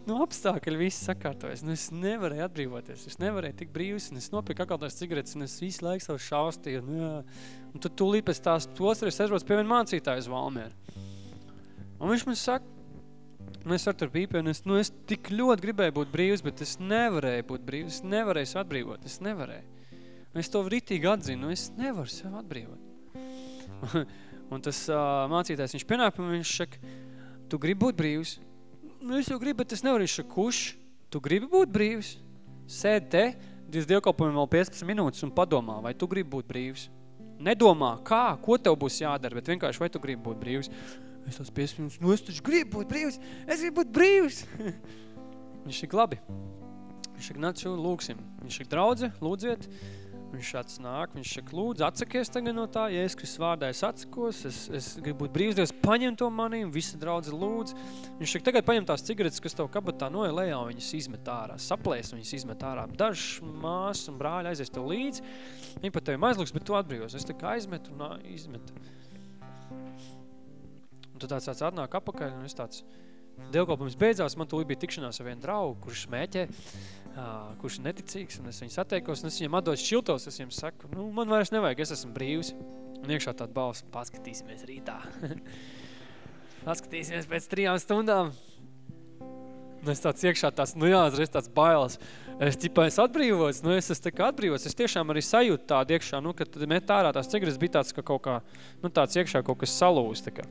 A: nu, apstākļi viss sakārtojas. Nu, es nevarēju atbrīvoties, es nevarēju tik brīvs, un es nopirku atkal tās cigaretes, un es visu laiku savu šaustīju. Nu, jā. un tad tūlīt pēc tās tos arī aizbraucu pie viena mācītāja uz Valmieru. Un viņš man saka, un es ar tur pīpēju, un es, nu, es tik ļoti gribēju būt brīvs, bet es nevarēju būt brīvs, es nevarēju atbrīvot, es nevarēju. Un es to ritīgi atzinu, es nevaru sev atbrīvot. un tas uh, mācītājs, viņš pienāk, un viņš saka, tu gribi būt brīvs, nu es jau gribu, bet es nevaru izšak, kurš, tu gribi būt brīvs? Sēd te, diez dievkalpojumi vēl 15 minūtes un padomā, vai tu gribi būt brīvs? Nedomā, kā, ko tev būs jādara, bet vienkārši, vai tu gribi būt brīvs? Es tās 15 minūtes, nu es taču gribu būt brīvs, es gribu būt brīvs. Viņš ir labi. Viņš ir nāc, lūksim. Viņš ir draudze, lūdziet, Viņš šāds nāk, viņš saka, lūdzu, atsakies tagad no tā, ja es Kristus vārdā es atsakos, es, es gribu būt brīvs Dievs, paņem to manī, visi draudzi lūdzu. Viņš saka, tagad paņem tās cigaretes, kas tev kabatā noja lejā, un viņas izmet ārā, saplēs, viņas izmet ārā. Dažs mās un brāļi aizies tev līdzi, viņi pat tevi aizlūks, bet tu atbrīvos. Es tā kā izmetu un izmetu. Un tu tāds, tāds atnāk apakaļ, un es tāds, Dievkalpojums beidzās, man tūlīt bija tikšanās ar vienu draugu, kurš smēķē, kurš ir neticīgs, un es viņu satiekos, un es viņam atdošu šiltos, es viņam saku, nu, man vairs nevajag, es esmu brīvs. Un iekšā tāda balss, paskatīsimies rītā. paskatīsimies pēc trijām stundām. Un es tāds iekšā tāds, nu jā, reiz tāds bailes. Es ķipā es atbrīvots, nu es esmu tā kā atbrīvots. Es tiešām arī sajūtu tādu iekšā, nu, kad met ārā tās cigaretes bija tāds, ka kaut kā, nu tāds iekšā kaut kas salūs, tā kā.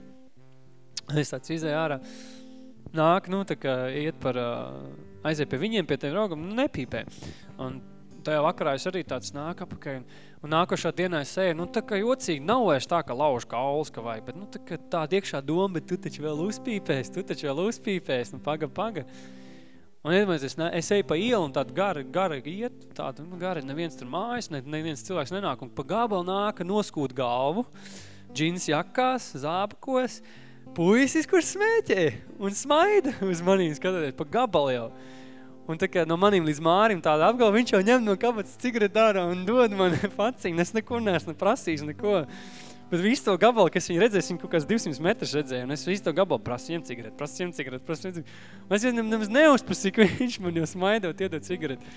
A: Es tāds izēju ārā nāk, nu, tā kā iet par, aiziet pie viņiem, pie tiem draugam, nu, nepīpē. Un tajā vakarā es arī tāds nāk apakaļ, un, un nākošā dienā es eju, nu, tā kā jocīgi, nav vairs tā, ka lauž kauls, ka vai, bet, nu, tā kā tāda iekšā doma, bet tu taču vēl uzpīpēs, tu taču vēl uzpīpēs, nu, paga, paga. Un iedomājies, es, ne, es eju pa ielu un tādu gara, gara iet, tādu, nu, gara, neviens tur mājas, ne, neviens cilvēks nenāk, un pa gabalu nāka noskūt galvu, džins jakās, zābakos, puisis, kurš smēķē un smaida uz manīm skatoties pa gabalu jau. Un tā kā no manīm līdz mārim tāda apgalva, viņš jau ņem no kabatas cigaretu ārā un dod man paciņu. Es neko neesmu prasījis, neko. Bet visu to gabalu, kas viņi redzēs, viņi kaut kāds 200 metrus redzēja, un es visu to gabalu prasu, ņem cigaretu, prasu, ņem cigaretu, prasu, ņem cigaretu. Un es viņam nemaz neuzprasīju, ka viņš man jau smaidot, iedod cigaretu.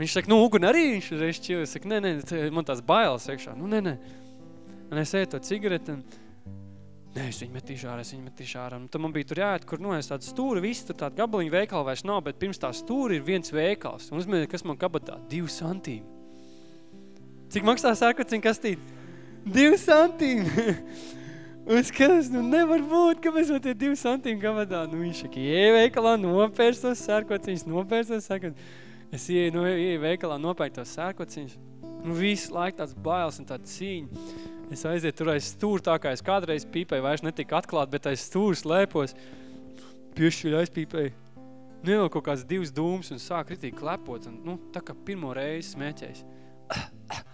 A: Viņš saka, nu, ugun arī viņš reiz čīvi. Es saku, nē, nē, man tās bailes iekšā. Nu, nē, nē. Un es eju to cigaretu, un Nē, es viņu metīšu ārā, es viņu metīšu ārā. Un tad man bija tur jāiet, kur, nu, es tādu stūri, viss tur tādu gabaliņu veikalu vairs nav, bet pirms tā stūri ir viens veikals. Un uzmēr, kas man kabatā? Divi santīmi. Cik maksā sērkociņu kastīt? Divi santīmi. un es skatos, nu nevar būt, kāpēc man tie divi santīmi kabatā. Nu, viņš saka, ieej veikalā, nopērst tos sērkociņus, nopērst tos sērkociņus. Es ieeju, no, ieeju veikalā, nopērkt tos sērkociņus. Nu, visu laiku tāds bailes un tāda cīņa. Es aizietu tur aiz stūru, tā kā es kādreiz pīpēju, vairs netika atklāt, bet aiz stūras lēpos, piešķiļu aizpīpēju. Nu, jau kaut kāds divas dūmas un sāk ritīgi klepot, un, nu, tā kā pirmo reizi smēķējis.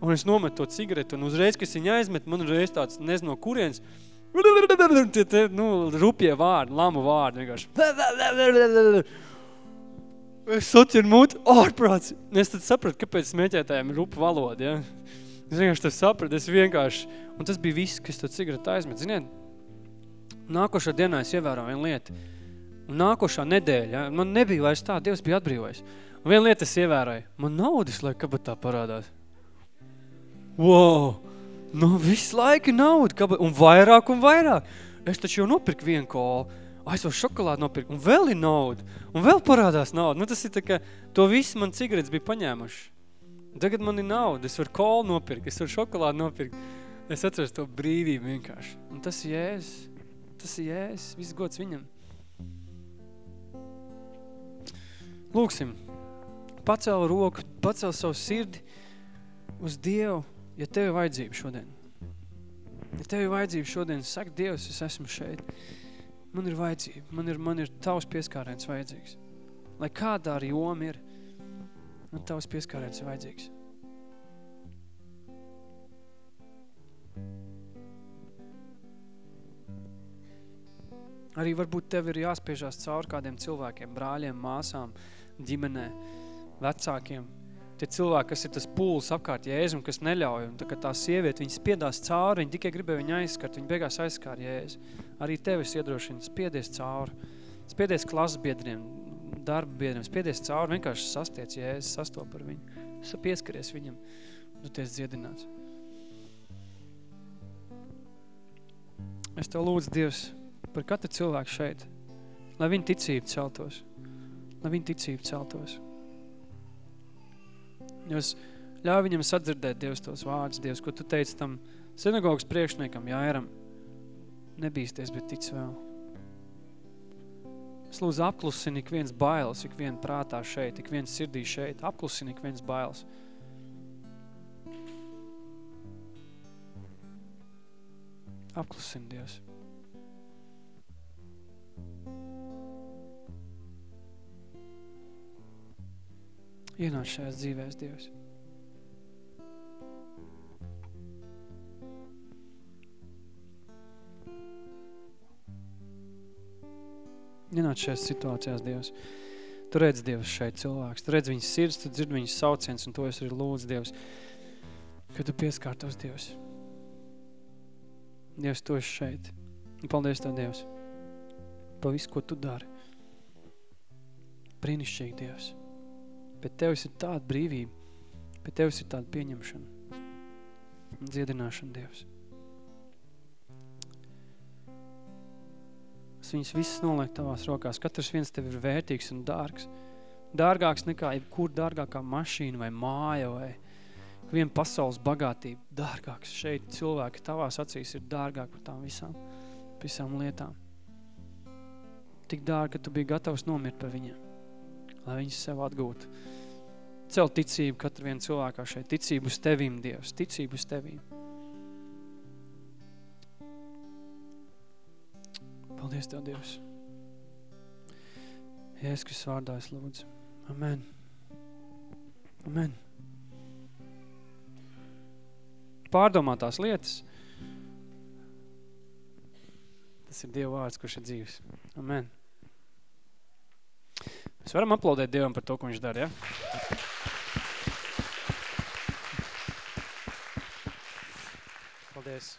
A: Un es nometu to cigaretu, un uzreiz, kad viņa aizmet, man uzreiz tāds, nezinu no kurienes, nu, rupie vārdi, lamu vārdi, vienkārši. Es saķeru mutu, ārprāts. Es tad sapratu, kāpēc smēķētājiem ir rupa valoda, ja? Es vienkārši to sapratu, es vienkārši, un tas bija viss, kas to cigaretu aizmet. Ziniet, nākošā dienā es ievēroju vienu lietu. Un nākošā nedēļa, ja, man nebija vairs tā, Dievs bija atbrīvojis. Un viena lieta es ievēroju, man naudas, lai kabatā parādās. Wow! Nu, visu laiku nauda, kabatā, un vairāk un vairāk. es taču jau nopirku vienu kolu, es vēl šokolādu nopirku, un vēl ir nauda, un vēl parādās nauda. Nu, tas ir tā, ka to visu man cigaretes bija paņēmuši. Tagad man ir nauda, es varu kolu nopirkt, es varu šokolādu nopirkt. Es atceros to brīvību vienkārši. Un tas ir Jēzus. Tas ir Jēzus. Viss gods viņam. Lūksim. Pacēl roku, pacēl savu sirdi uz Dievu, ja tev ir vajadzība šodien. Ja tev ir vajadzība šodien, saka Dievs, es esmu šeit. Man ir vajadzība, man ir, man ir tavs pieskārēns vajadzīgs. Lai kādā arī joma ir, man tavs pieskārēns ir vajadzīgs. Arī varbūt tev ir jāspiežās cauri kādiem cilvēkiem, brāļiem, māsām, ģimenē, vecākiem. Tie cilvēki, kas ir tas pūls apkārt Jēzum, kas neļauj, un tā, ka tā sieviete, viņa spiedās cauri, viņa tikai gribēja viņu aizskart, viņa beigās aizskāra Jēzu. Arī tevis iedrošina, spiedies cauri. Spiedies klases biedriem, darba biedriem, spiedies cauri, vienkārši sastiec Jēzu, sastop ar viņu. Pieskaries viņam, tu tiesi dziedināts. Es tev lūdzu, Dievs, par katru cilvēku šeit, lai viņa ticība celtos, lai viņa ticība celtos. Jūs ļauj viņam sadzirdēt, Dievs, tos vārdus, Dievs, ko tu teici tam sinagogas priekšniekam, Jāiram, nebīsties, bet tic vēl. Es lūdzu apklusini ik viens bailes, ik vien prātā šeit, ik viens sirdī šeit, apklusini ik viens bailes. Apklusini, Dievs. Ienāc šajās dzīvēs, Dievs. Ienāc šajās situācijās, Dievs. Tu redz, Dievs, šeit cilvēks. Tu redz viņas sirds, tu dzird viņas sauciens, un to es arī lūdzu, Dievs, ka tu pieskārtos, Dievs. Dievs, tu esi šeit. Un paldies Tev, Dievs, pa visu, ko Tu dari. Brīnišķīgi, Dievs. Bet Tevis ir tāda brīvība, bet Tevis ir tāda pieņemšana un dziedināšana, Dievs. Es viņus visus nolieku Tavās rokās. Katrs viens Tev ir vērtīgs un dārgs. Dārgāks nekā jebkur dārgākā mašīna vai māja vai viena pasaules bagātība. Dārgāks šeit cilvēki Tavās acīs ir dārgāk par tām visām, visām lietām. Tik dārgi, ka Tu biji gatavs nomirt par viņiem lai viņas sev atgūtu. Cel ticību katru vienu cilvēkā šeit, ticību uz Tevīm, Dievs, ticību uz Tevīm. Paldies Tev, Dievs. Jēzus vārdā es lūdzu. Amen. Amen. Pārdomātās lietas. Tas ir Dieva vārds, kurš ir dzīves. Amen. Mēs varam aplaudēt Dievam par to, ko viņš dara, ja? Paldies.